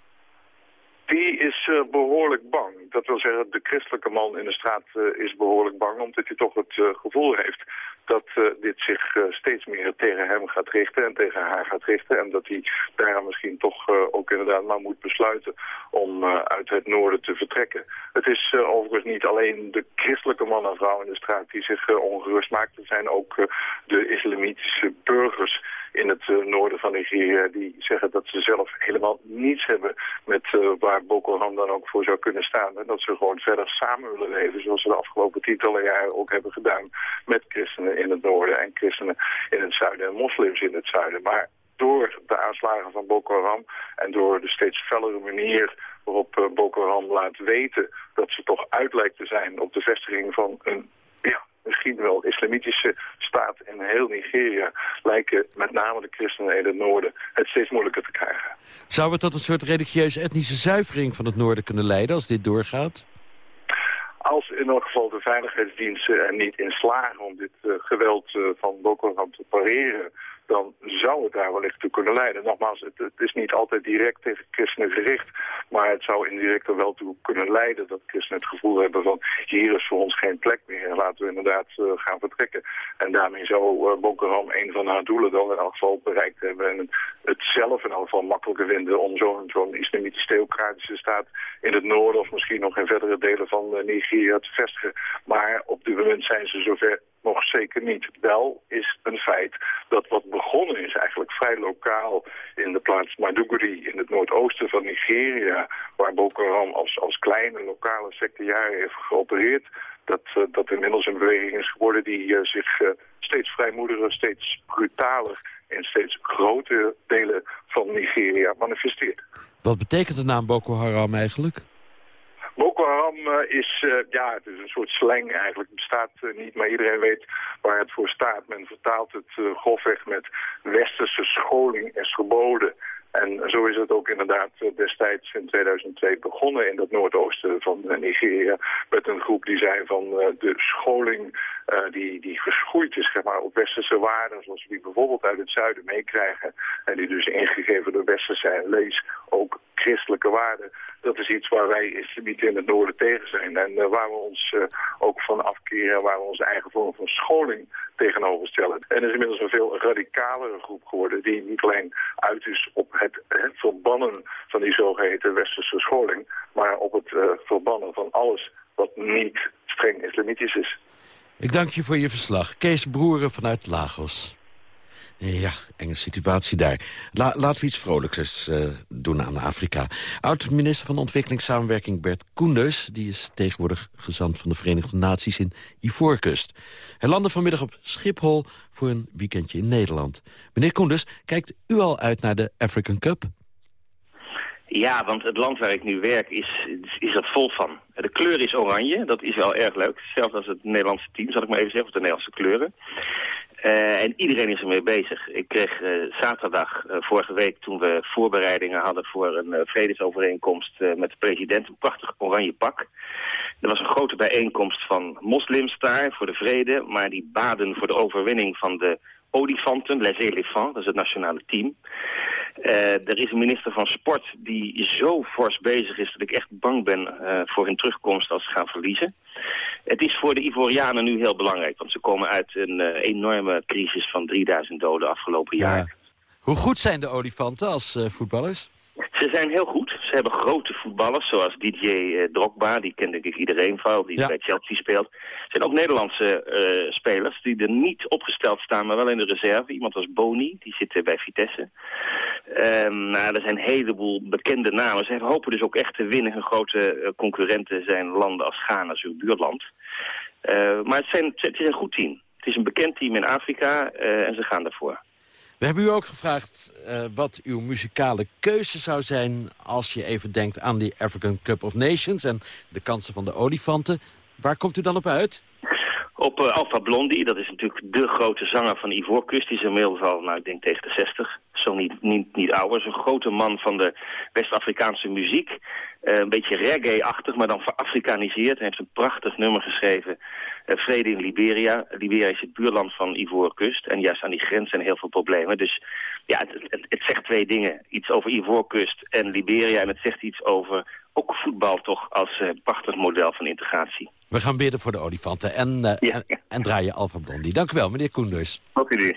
Die is uh, behoorlijk bang. Dat wil zeggen, de christelijke man in de straat is behoorlijk bang... omdat hij toch het gevoel heeft dat uh, dit zich uh, steeds meer tegen hem gaat richten en tegen haar gaat richten. En dat hij daar misschien toch uh, ook inderdaad maar moet besluiten om uit het noorden te vertrekken. Het is overigens niet alleen de christelijke man en vrouw in de straat die zich ongerust maakt. Het zijn ook de islamitische burgers in het uh, noorden van Nigeria... die zeggen dat ze zelf helemaal niets hebben met uh, waar Boko Haram dan ook voor zou kunnen staan. En dat ze gewoon verder samen willen leven zoals ze de afgelopen tientallen jaren ook hebben gedaan... met christenen in het noorden en christenen in het zuiden en moslims in het zuiden. Maar door de aanslagen van Boko Haram en door de steeds fellere manier waarop uh, Boko Haram laat weten dat ze toch uit lijkt te zijn op de vestiging van een ja, misschien wel islamitische staat in heel Nigeria... lijken met name de christenen in het noorden het steeds moeilijker te krijgen. Zou het tot een soort religieuze etnische zuivering van het noorden kunnen leiden als dit doorgaat? Als in elk geval de veiligheidsdiensten er niet in slagen om dit uh, geweld uh, van Boko Haram te pareren dan zou het daar wellicht toe kunnen leiden. Nogmaals, het, is niet altijd direct tegen christenen gericht, maar het zou indirect er wel toe kunnen leiden dat christenen het gevoel hebben van hier is voor ons geen plek meer en laten we inderdaad uh, gaan vertrekken. En daarmee zou uh, Boko Haram een van haar doelen dan in elk geval bereikt hebben en het zelf in elk geval makkelijker vinden om zo'n zo islamitische theocratische staat in het noorden of misschien nog in verdere delen van uh, Nigeria te vestigen. Maar op dit moment zijn ze zover nog zeker niet. Wel is een feit dat wat begonnen is eigenlijk vrij lokaal in de plaats Maiduguri in het noordoosten van Nigeria, waar Boko Haram als, als kleine lokale secte jaren heeft geopereerd, dat, uh, dat inmiddels een beweging is geworden die uh, zich uh, steeds vrijmoediger, steeds brutaler in steeds grotere delen van Nigeria manifesteert. Wat betekent de naam Boko Haram eigenlijk? Boko Haram uh, is, uh, ja, het is een soort slang eigenlijk. Het bestaat uh, niet, maar iedereen weet waar het voor staat. Men vertaalt het grofweg met westerse scholing is geboden. En zo is het ook inderdaad destijds in 2002 begonnen in het noordoosten van Nigeria. Met een groep die zei van de scholing die, die geschoeid is zeg maar, op westerse waarden, zoals we die bijvoorbeeld uit het zuiden meekrijgen. En die dus ingegeven door westerse lees ook christelijke waarden. Dat is iets waar wij islamieten in het noorden tegen zijn. En uh, waar we ons uh, ook van afkeren, waar we onze eigen vorm van scholing tegenover stellen. En het is inmiddels een veel radicalere groep geworden die niet alleen uit is op het, verbannen van die zogeheten westerse scholing, maar op het uh, verbannen van alles wat niet streng islamitisch is. Ik dank je voor je verslag. Kees Broeren vanuit Lagos. Ja, enge situatie daar. La, laten we iets vrolijks uh, doen aan Afrika. Oud-minister van Ontwikkelingssamenwerking Bert Koenders... die is tegenwoordig gezant van de Verenigde Naties in Ivoorkust. Hij landde vanmiddag op Schiphol voor een weekendje in Nederland. Meneer Koenders, kijkt u al uit naar de African Cup? Ja, want het land waar ik nu werk is, is er vol van. De kleur is oranje, dat is wel erg leuk. Zelfs als het Nederlandse team, zal ik maar even zeggen, of de Nederlandse kleuren. Uh, en iedereen is ermee bezig. Ik kreeg uh, zaterdag, uh, vorige week, toen we voorbereidingen hadden voor een vredesovereenkomst met de president, een prachtig oranje pak. Er was een grote bijeenkomst van moslims daar voor de vrede, maar die baden voor de overwinning van de olifanten, les éléphants, dat is het nationale team. Uh, er is een minister van Sport die zo fors bezig is dat ik echt bang ben uh, voor hun terugkomst als ze gaan verliezen. Het is voor de Ivorianen nu heel belangrijk, want ze komen uit een uh, enorme crisis van 3000 doden afgelopen jaar. Ja. Hoe goed zijn de olifanten als voetballers? Ze zijn heel goed. Ze hebben grote voetballers, zoals DJ uh, Drogba, die kent denk ik iedereen van, die ja. bij Chelsea speelt. Er zijn ook Nederlandse uh, spelers die er niet opgesteld staan, maar wel in de reserve. Iemand als Boni, die zit uh, bij Vitesse. Um, nou, er zijn een heleboel bekende namen. Ze hopen dus ook echt te winnen. Hun grote concurrenten zijn landen als Ghana, uw buurland. maar het, zijn, het is een goed team. Het is een bekend team in Afrika en ze gaan ervoor. We hebben u ook gevraagd uh, wat uw muzikale keuze zou zijn... als je even denkt aan die African Cup of Nations... en de kansen van de olifanten. Waar komt u dan op uit? Op uh, Alpha Blondie, dat is natuurlijk de grote zanger van Ivoorkust. Die is inmiddels al, nou, ik denk tegen de 60. Zo niet, niet, niet ouder. Een grote man van de West-Afrikaanse muziek. Uh, een beetje reggae-achtig, maar dan verafrikaniseerd. Hij heeft een prachtig nummer geschreven uh, vrede in Liberia. Liberia is het buurland van Ivoorkust. En juist aan die grens zijn heel veel problemen. Dus ja, het, het, het, zegt twee dingen. Iets over Ivoorkust en Liberia. En het zegt iets over ook voetbal toch als prachtig model van integratie. We gaan bidden voor de olifanten en, uh, ja. en, en, draaien Alfa Blondie. Dank u wel, meneer Koenders. Ook u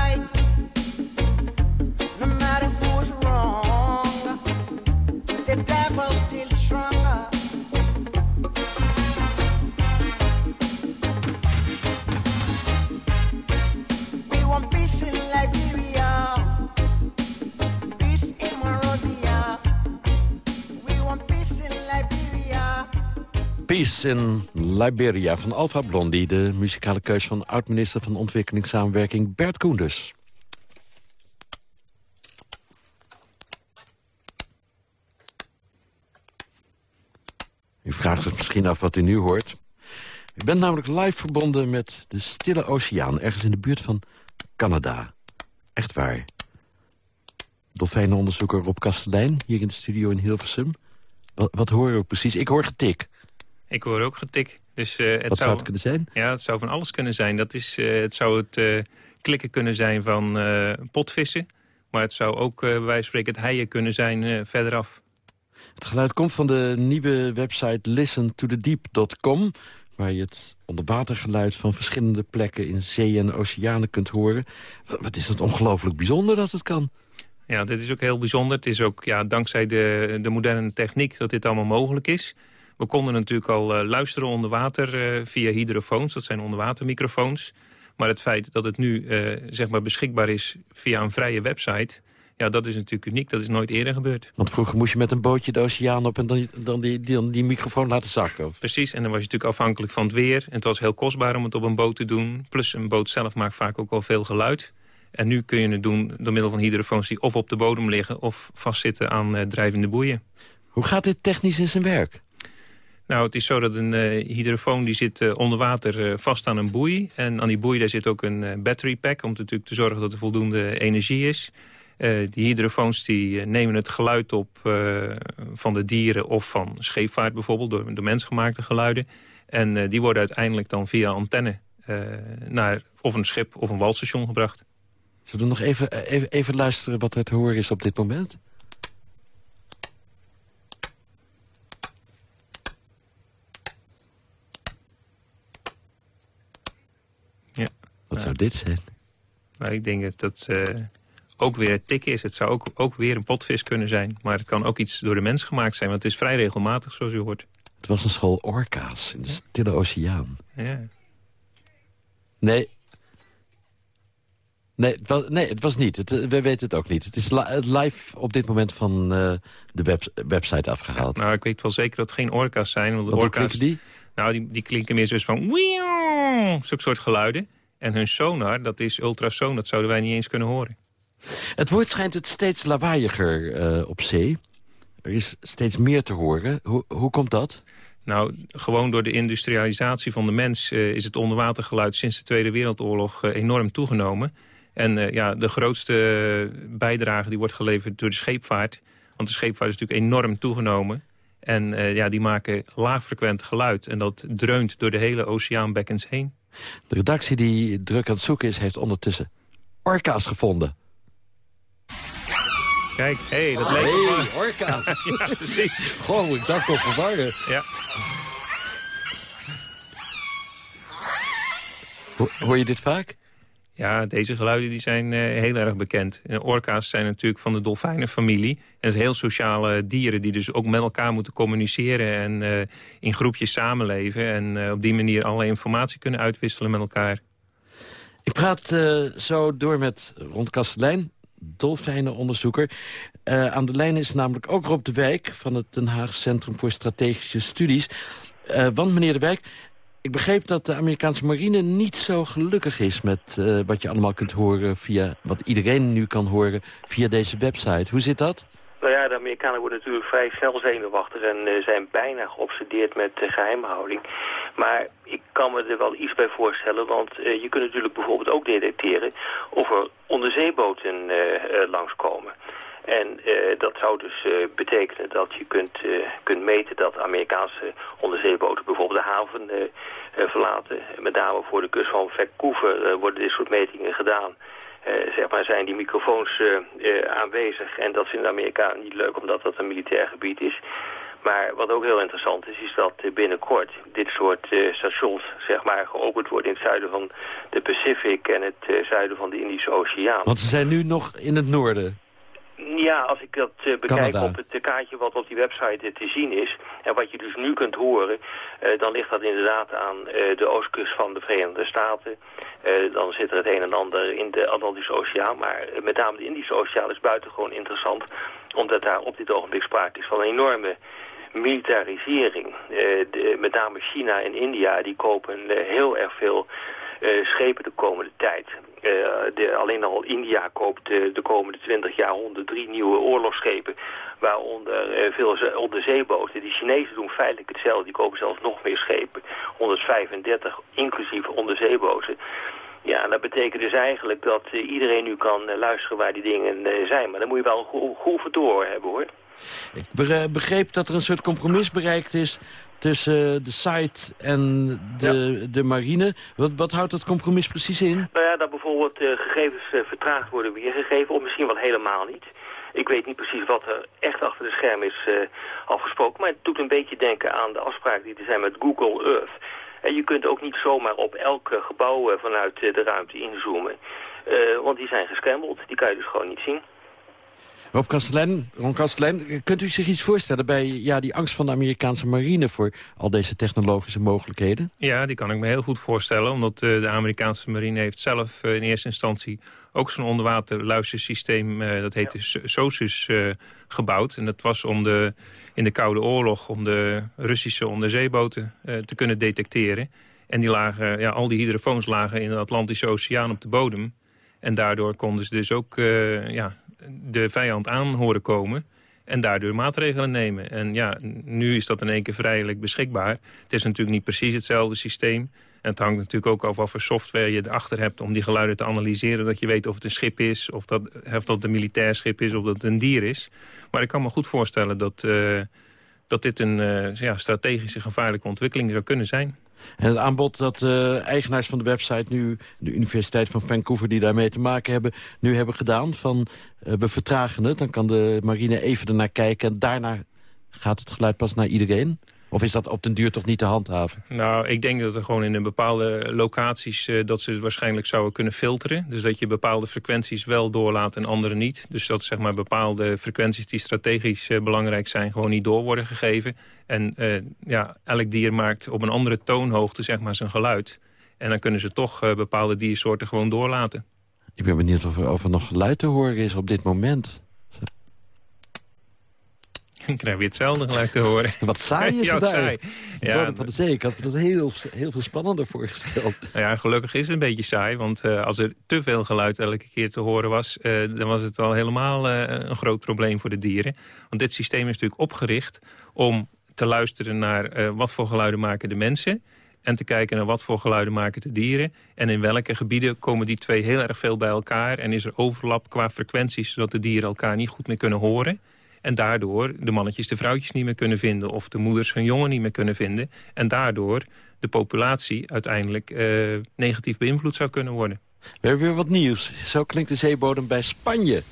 In Liberia van Alpha Blondie... de muzikale keus van oud-minister van Ontwikkelingssamenwerking Bert Koenders. U vraagt zich misschien af wat u nu hoort. U bent namelijk live verbonden met de Stille Oceaan... ergens in de buurt van Canada. Echt waar. Dolfijnenonderzoeker Rob Kastelein, hier in de studio in Hilversum. Wat, wat hoor je precies? Ik hoor getik. Ik hoor ook getik. Dus, uh, het Wat zou, het kunnen zijn? Ja, het zou van alles kunnen zijn. Dat is, uh, het zou het uh, klikken kunnen zijn van potvissen. Maar het zou ook bij wijze van spreken het heien kunnen zijn verderaf. Het geluid komt van de nieuwe website listentothedeep.com... waar je het onderwatergeluid van verschillende plekken in zee en oceanen kunt horen. Wat is dat ongelooflijk bijzonder dat het kan. Ja, dit is ook heel bijzonder. Het is ook ja, dankzij de, de moderne techniek dat dit allemaal mogelijk is. We konden natuurlijk al uh, luisteren onder water uh, via hydrofoons. Dat zijn onderwatermicrofoons. Maar het feit dat het nu uh, zeg maar beschikbaar is via een vrije website... Ja, dat is natuurlijk uniek. Dat is nooit eerder gebeurd. Want vroeger moest je met een bootje de oceaan op... en dan, dan, die, dan die microfoon laten zakken. Of? Precies, en dan was je natuurlijk afhankelijk van het weer. En het was heel kostbaar om het op een boot te doen. Plus een boot zelf maakt vaak ook wel veel geluid. En nu kun je het doen door middel van hydrofoons die of op de bodem liggen... of vastzitten aan drijvende boeien. Hoe gaat dit technisch in zijn werk? Nou, het is zo dat een uh, hydrofoon die zit uh, onder water vast aan een boei. En aan die boei daar zit ook een battery pack... om natuurlijk te zorgen dat er voldoende energie is. die hydrofoons die nemen het geluid op van de dieren of van scheepvaart bijvoorbeeld... door de mensgemaakte geluiden. En die worden uiteindelijk dan via antenne naar of een schip of een walstation gebracht. Zullen we nog even, even, even luisteren wat het horen is op dit moment? Ja. Wat zou dit zijn? Nou, ik denk dat dat uh, ook weer het tik is. Het zou ook, ook weer een potvis kunnen zijn. Maar het kan ook iets door de mens gemaakt zijn. Want het is vrij regelmatig, zoals u hoort. Het was een school orka's in de stille oceaan. Ja. Nee, Nee het, was, nee, het was niet. Het, we weten het ook niet. Het is li live op dit moment van uh, de web website afgehaald. nou, ik weet wel zeker dat het geen orka's zijn. Want orka's, die? Nou, die, die klinken meer zoals van... Zo'n soort geluiden. En hun sonar, dat is ultrasoon. Dat zouden wij niet eens kunnen horen. Het woord schijnt het steeds lawaaiiger uh, op zee. Er is steeds meer te horen. Hoe, hoe komt dat? Nou, gewoon door de industrialisatie van de mens... Uh, is het onderwatergeluid sinds de Tweede Wereldoorlog uh, enorm toegenomen. En ja, de grootste bijdrage die wordt geleverd door de scheepvaart. Want de scheepvaart is natuurlijk enorm toegenomen. En ja, die maken laagfrequent geluid. En dat dreunt door de hele oceaanbekkens heen. De redactie die druk aan het zoeken is, heeft ondertussen orka's gevonden. Kijk, hé, hey, dat leek Hey, orka's. ja, precies. Gewoon, ik dacht al verwarren. Ja. Ho hoor je dit vaak? Ja, deze geluiden die zijn uh, heel erg bekend. En orka's zijn natuurlijk van de dolfijnenfamilie. En het zijn heel sociale dieren die dus ook met elkaar moeten communiceren... en uh, in groepjes samenleven en op die manier allerlei informatie kunnen uitwisselen met elkaar. Ik praat zo door met Rond Kastelein, dolfijnenonderzoeker. aan de lijn is namelijk ook Rob de Wijk... van het Den Haag Centrum voor Strategische Studies. want meneer de Wijk, ik begreep dat de Amerikaanse marine niet zo gelukkig is... met uh, wat je allemaal kunt horen via... wat iedereen nu kan horen via deze website. Hoe zit dat? Nou ja, de Amerikanen worden natuurlijk vrij snel zenuwachtig... en uh, zijn bijna geobsedeerd met geheimhouding. Maar ik kan me er wel iets bij voorstellen... want je kunt natuurlijk bijvoorbeeld ook detecteren... of er onderzeeboten langskomen. En uh, dat zou dus uh, betekenen dat je kunt, uh, kunt meten dat Amerikaanse onderzeeboten bijvoorbeeld de haven verlaten. Met name voor de kust van Vancouver worden dit soort metingen gedaan. zeg maar zijn die microfoons aanwezig en dat vinden de Amerikanen niet leuk omdat dat een militair gebied is. Maar wat ook heel interessant is, is dat binnenkort dit soort stations zeg maar, geopend worden in het zuiden van de Pacific en het zuiden van de Indische Oceaan. Want ze zijn nu nog in het noorden. Ja, als ik dat uh, bekijk op het kaartje wat op die website te zien is... en wat je dus nu kunt horen... Uh, dan ligt dat inderdaad aan de oostkust van de Verenigde Staten. dan zit er het een en ander in de Atlantische Oceaan. Maar met name de Indische Oceaan is buitengewoon interessant... omdat daar op dit ogenblik sprake is van een enorme militarisering. De, met name China en India die kopen heel erg veel... schepen de komende tijd. De, alleen al India koopt uh, de komende 20 jaar 103 nieuwe oorlogsschepen, waaronder uh, veel onderzeeboten. Die Chinezen doen feitelijk hetzelfde, die kopen zelfs nog meer schepen, 135 inclusief onderzeeboten. Ja, dat betekent dus eigenlijk dat iedereen nu kan luisteren waar die dingen zijn. Maar dan moet je wel een goede door hebben hoor. Ik begreep dat er een soort compromis bereikt is tussen de site en de, ja. de marine. Wat, wat houdt dat compromis precies in? Nou ja, dat bijvoorbeeld uh, gegevens uh, vertraagd worden weergegeven, of misschien wel helemaal niet. Ik weet niet precies wat er echt achter de scherm is uh, afgesproken. Maar het doet een beetje denken aan de afspraken die er zijn met Google Earth. En je kunt ook niet zomaar op elk gebouw vanuit de ruimte inzoomen. want die zijn gescrambled. Die kan je dus gewoon niet zien. Rob Kastelein, Ron kunt u zich iets voorstellen bij ja, die angst van de Amerikaanse marine voor al deze technologische mogelijkheden? Ja, die kan ik me heel goed voorstellen, omdat de Amerikaanse marine heeft zelf in eerste instantie ook zo'n onderwaterluistersysteem, uh, dat heette ja. SOSUS, uh, gebouwd. En dat was om de, in de Koude Oorlog om de Russische onderzeeboten uh, te kunnen detecteren. En die lagen, ja, al die hydrofoons lagen in de Atlantische Oceaan op de bodem. En daardoor konden ze dus ook ja, de vijand aan horen komen en daardoor maatregelen nemen. En ja, nu is dat in één keer vrijelijk beschikbaar. Het is natuurlijk niet precies hetzelfde systeem. En het hangt natuurlijk ook af wat voor software je erachter hebt... om die geluiden te analyseren. Dat je weet of het een schip is, of dat, of dat een militair schip is... of dat het een dier is. Maar ik kan me goed voorstellen dat, uh, dat dit een uh, ja, strategische gevaarlijke ontwikkeling zou kunnen zijn. En het aanbod dat uh, eigenaars van de website nu... de Universiteit van Vancouver die daarmee te maken hebben... nu hebben gedaan van we vertragen het... dan kan de marine even ernaar kijken en daarna gaat het geluid pas naar iedereen... Of is dat op den duur toch niet te handhaven? Nou, ik denk dat er gewoon in een bepaalde locaties... Uh, dat ze het waarschijnlijk zouden kunnen filteren. Dus dat je bepaalde frequenties wel doorlaat en andere niet. Dus dat zeg maar bepaalde frequenties die strategisch uh, belangrijk zijn... gewoon niet door worden gegeven. En uh, ja, elk dier maakt op een andere toonhoogte zeg maar, zijn geluid. En dan kunnen ze toch bepaalde diersoorten gewoon doorlaten. Ik ben benieuwd of er, of er nog geluid te horen is op dit moment. Dan krijg je hetzelfde gelijk te horen. Wat saai is het saai. Ja, van de Zee, ik had me dat heel, heel veel spannender voorgesteld. Nou ja, gelukkig is het een beetje saai. Want uh, als er te veel geluid elke keer te horen was... Uh, dan was het al helemaal uh, een groot probleem voor de dieren. Want dit systeem is natuurlijk opgericht om te luisteren naar... wat voor geluiden maken de mensen... en te kijken naar wat voor geluiden maken de dieren... en in welke gebieden komen die twee heel erg veel bij elkaar... en is er overlap qua frequenties... zodat de dieren elkaar niet goed meer kunnen horen... En daardoor de mannetjes de vrouwtjes niet meer kunnen vinden... of de moeders hun jongen niet meer kunnen vinden. En daardoor de populatie uiteindelijk uh, negatief beïnvloed zou kunnen worden. We hebben weer wat nieuws. Zo klinkt de zeebodem bij Spanje.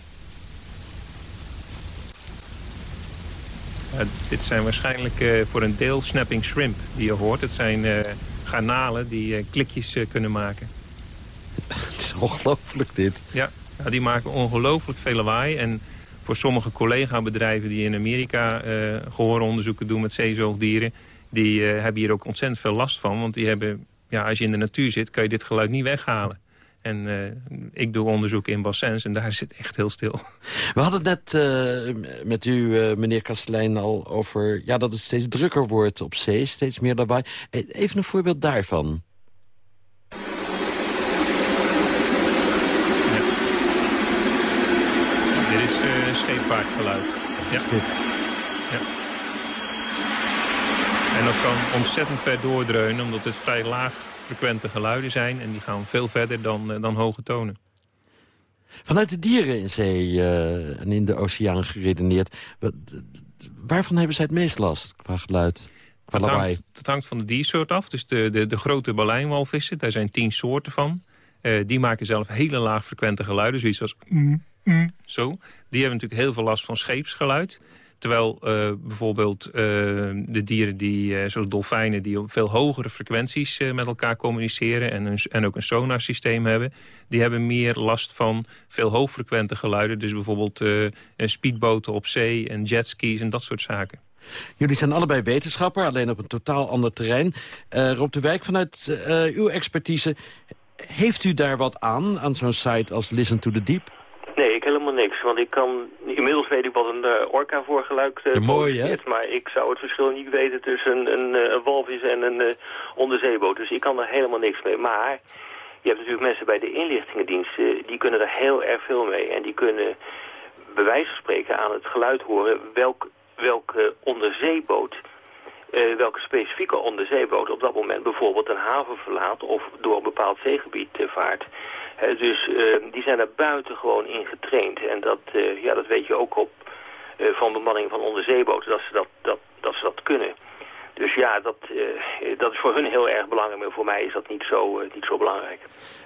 Uh, dit zijn waarschijnlijk uh, voor een deel snapping shrimp die je hoort. Het zijn garnalen die klikjes kunnen maken. Het is ongelooflijk dit. Ja, ja die maken ongelooflijk veel lawaai. En voor sommige collega-bedrijven die in Amerika uh, gehooronderzoeken doen met zeezoogdieren... die uh, hebben hier ook ontzettend veel last van. Want die hebben, ja, als je in de natuur zit, kan je dit geluid niet weghalen. En uh, ik doe onderzoek in bassins en daar zit echt heel stil. We hadden het net met u, meneer Kastelein, al over ja, dat het steeds drukker wordt op zee. Steeds meer daarbij. Even een voorbeeld daarvan. Scheepvaartgeluid. Ja. ja. En dat kan ontzettend ver doordreunen, omdat het vrij laag frequente geluiden zijn. En die gaan veel verder dan, uh, dan hoge tonen. Vanuit de dieren in zee uh, en in de oceaan geredeneerd... waarvan hebben zij het meest last qua geluid? Qua dat, hangt, dat hangt van de diersoort af. Dus de, de, de grote balijnwalvissen, daar zijn tien soorten van. Uh, die maken zelf hele laag frequente geluiden, zoiets als... Mm, mm, zo. Die hebben natuurlijk heel veel last van scheepsgeluid. Terwijl uh, bijvoorbeeld uh, de dieren die, uh, zoals dolfijnen... die op veel hogere frequenties met elkaar communiceren... En, een, en ook een sonarsysteem hebben... die hebben meer last van veel hoogfrequente geluiden. Dus bijvoorbeeld speedboten op zee en jetskis en dat soort zaken. Jullie zijn allebei wetenschapper, alleen op een totaal ander terrein. Rob de Wijk, vanuit uw expertise... heeft u daar wat aan, aan zo'n site als Listen to the Deep? Nee, ik helemaal niks. Want ik kan... Inmiddels weet ik wat een uh, orka voor geluid uh, mooi, hè? Maar ik zou het verschil niet weten tussen een, een, eh, een walvis en een uh, onderzeeboot. Dus ik kan er helemaal niks mee. Maar je hebt natuurlijk mensen bij de inlichtingendiensten... die kunnen er heel erg veel mee. En die kunnen bij wijze van spreken aan het geluid horen... welk, welke onderzeeboot... Uh, welke specifieke onderzeeboot op dat moment bijvoorbeeld een haven verlaat... of door een bepaald zeegebied vaart dus uh, die zijn daar buitengewoon in getraind. En dat, uh, ja, dat weet je ook op uh, van bemanning van onderzeeboten, dat ze dat, dat, dat, ze dat kunnen. Dus ja, dat, dat is voor hun heel erg belangrijk, maar voor mij is dat niet zo, niet zo belangrijk.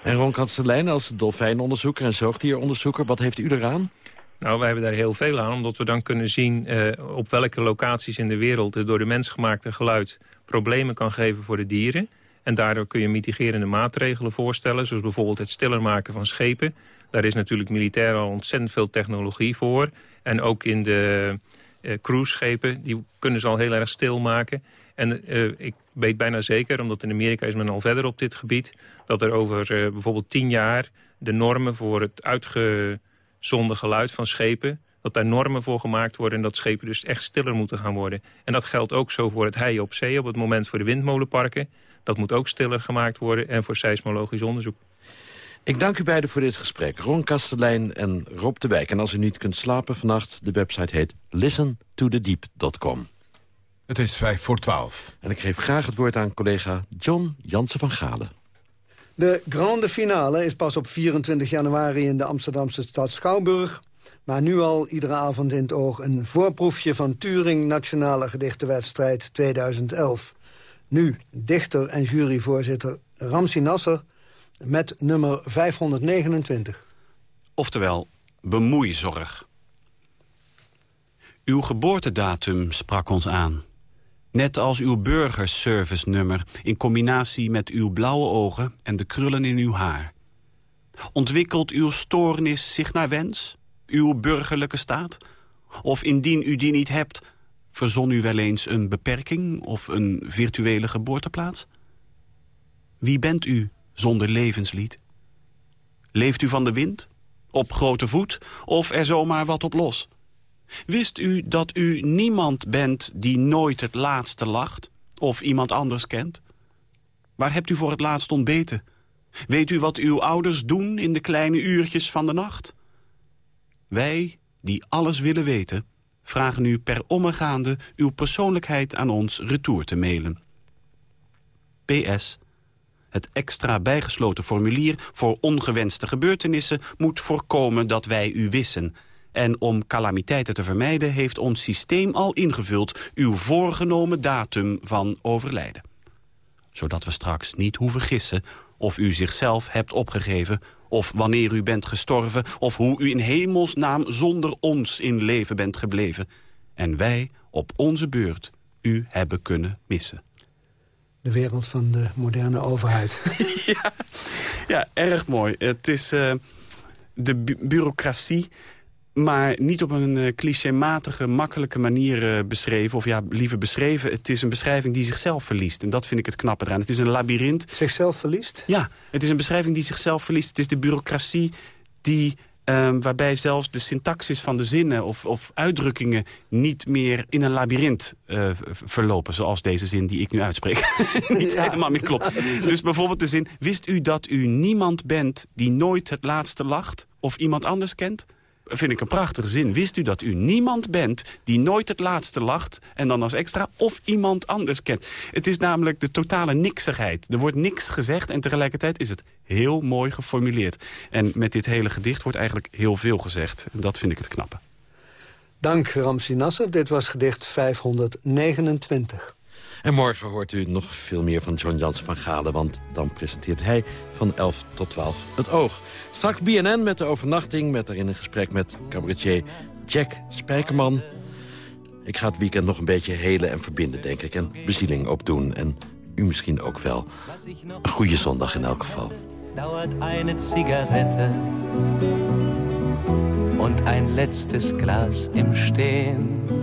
En Ron Kastelein als dolfijnonderzoeker en zoogdieronderzoeker, wat heeft u eraan? Nou, wij hebben daar heel veel aan, omdat we dan kunnen zien... Uh, op welke locaties in de wereld het door de mens gemaakte geluid... problemen kan geven voor de dieren. En daardoor kun je mitigerende maatregelen voorstellen... zoals bijvoorbeeld het stiller maken van schepen. Daar is natuurlijk militair al ontzettend veel technologie voor. En ook in de uh, cruiseschepen, die kunnen ze al heel erg stil maken. En uh, ik weet bijna zeker, omdat in Amerika is men al verder op dit gebied... dat er over bijvoorbeeld tien jaar de normen voor het uitge zonder geluid van schepen dat daar normen voor gemaakt worden... en dat schepen dus echt stiller moeten gaan worden. En dat geldt ook zo voor het heien op zee op het moment voor de windmolenparken. Dat moet ook stiller gemaakt worden en voor seismologisch onderzoek. Ik dank u beiden voor dit gesprek. Ron Kastelein en Rob de Wijk. En als u niet kunt slapen vannacht, de website heet listentothedeep.com. Het is vijf voor twaalf. En ik geef graag het woord aan collega John Jansen van Galen. De grande finale is pas op 24 januari in de Amsterdamse stad Schouwburg. Maar nu al iedere avond in het oog een voorproefje van Turing Nationale Gedichtenwedstrijd 2011. Nu dichter en juryvoorzitter Ramsi Nasser met nummer 529. Oftewel, bemoeizorg. Uw geboortedatum sprak ons aan. Net als uw burgerservice-nummer in combinatie met uw blauwe ogen en de krullen in uw haar. Ontwikkelt uw stoornis zich naar wens, uw burgerlijke staat? Of indien u die niet hebt, verzon u wel eens een beperking of een virtuele geboorteplaats? Wie bent u zonder levenslied? Leeft u van de wind, op grote voet of er zomaar wat op los? Wist u dat u niemand bent die nooit het laatste lacht? Of iemand anders kent? Waar hebt u voor het laatst ontbeten? Weet u wat uw ouders doen in de kleine uurtjes van de nacht? Wij, die alles willen weten, vragen u per omgaande uw persoonlijkheid aan ons retour te mailen. PS. Het extra bijgesloten formulier voor ongewenste gebeurtenissen moet voorkomen dat wij u wissen en om calamiteiten te vermijden heeft ons systeem al ingevuld... uw voorgenomen datum van overlijden. Zodat we straks niet hoeven gissen of u zichzelf hebt opgegeven... of wanneer u bent gestorven... of hoe u in hemelsnaam zonder ons in leven bent gebleven. En wij op onze beurt u hebben kunnen missen. De wereld van de moderne overheid. ja, ja, erg mooi. Het is uh, de bureaucratie maar niet op een uh, clichématige, makkelijke manier uh, beschreven. Of ja, liever beschreven. Het is een beschrijving die zichzelf verliest. En dat vind ik het knappe eraan. Het is een labyrint. Zichzelf verliest? Ja, het is een beschrijving die zichzelf verliest. Het is de bureaucratie die... Um, waarbij zelfs de syntaxis van de zinnen of, of uitdrukkingen... niet meer in een labyrint uh, verlopen, zoals deze zin die ik nu uitspreek. niet ja. helemaal meer klopt. Dus bijvoorbeeld de zin... Wist u dat u niemand bent die nooit het laatste lacht? Of iemand anders kent? Vind ik een prachtige zin. Wist u dat u niemand bent die nooit het laatste lacht... en dan als extra of iemand anders kent? Het is namelijk de totale niksigheid. Er wordt niks gezegd en tegelijkertijd is het heel mooi geformuleerd. En met dit hele gedicht wordt eigenlijk heel veel gezegd. En dat vind ik het knappe. Dank Ramsi Nasser. Dit was gedicht 529. En morgen hoort u nog veel meer van John Jansen van Galen... want dan presenteert hij van 11 tot 12 het oog. Straks BNN met de overnachting... met daarin een gesprek met cabaretier Jack Spijkerman. Ik ga het weekend nog een beetje helen en verbinden, denk ik. En bezieling opdoen. En u misschien ook wel. Een goede zondag in elk geval. Dauert eine Zigarette und ein letztes Glas im Stehen.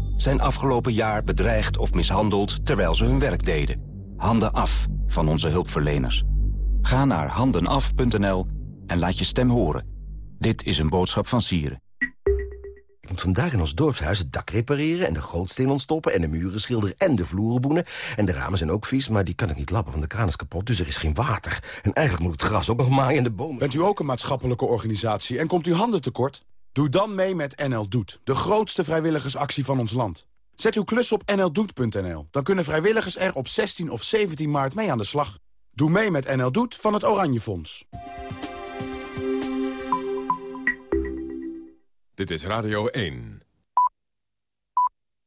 zijn afgelopen jaar bedreigd of mishandeld terwijl ze hun werk deden. Handen af van onze hulpverleners. Ga naar handenaf.nl en laat je stem horen. Dit is een boodschap van Sieren. moet vandaag in ons dorpshuis het dak repareren... en de gootsteen ontstoppen en de muren schilderen en de vloeren boenen. En de ramen zijn ook vies, maar die kan ik niet lappen, want de kraan is kapot. Dus er is geen water. En eigenlijk moet het gras ook nog maaien en de bomen... Bent u ook een maatschappelijke organisatie en komt u handen tekort? Doe dan mee met NL Doet, de grootste vrijwilligersactie van ons land. Zet uw klus op nldoet.nl. Dan kunnen vrijwilligers er op 16 of 17 maart mee aan de slag. Doe mee met NL Doet van het Oranje Fonds. Dit is Radio 1.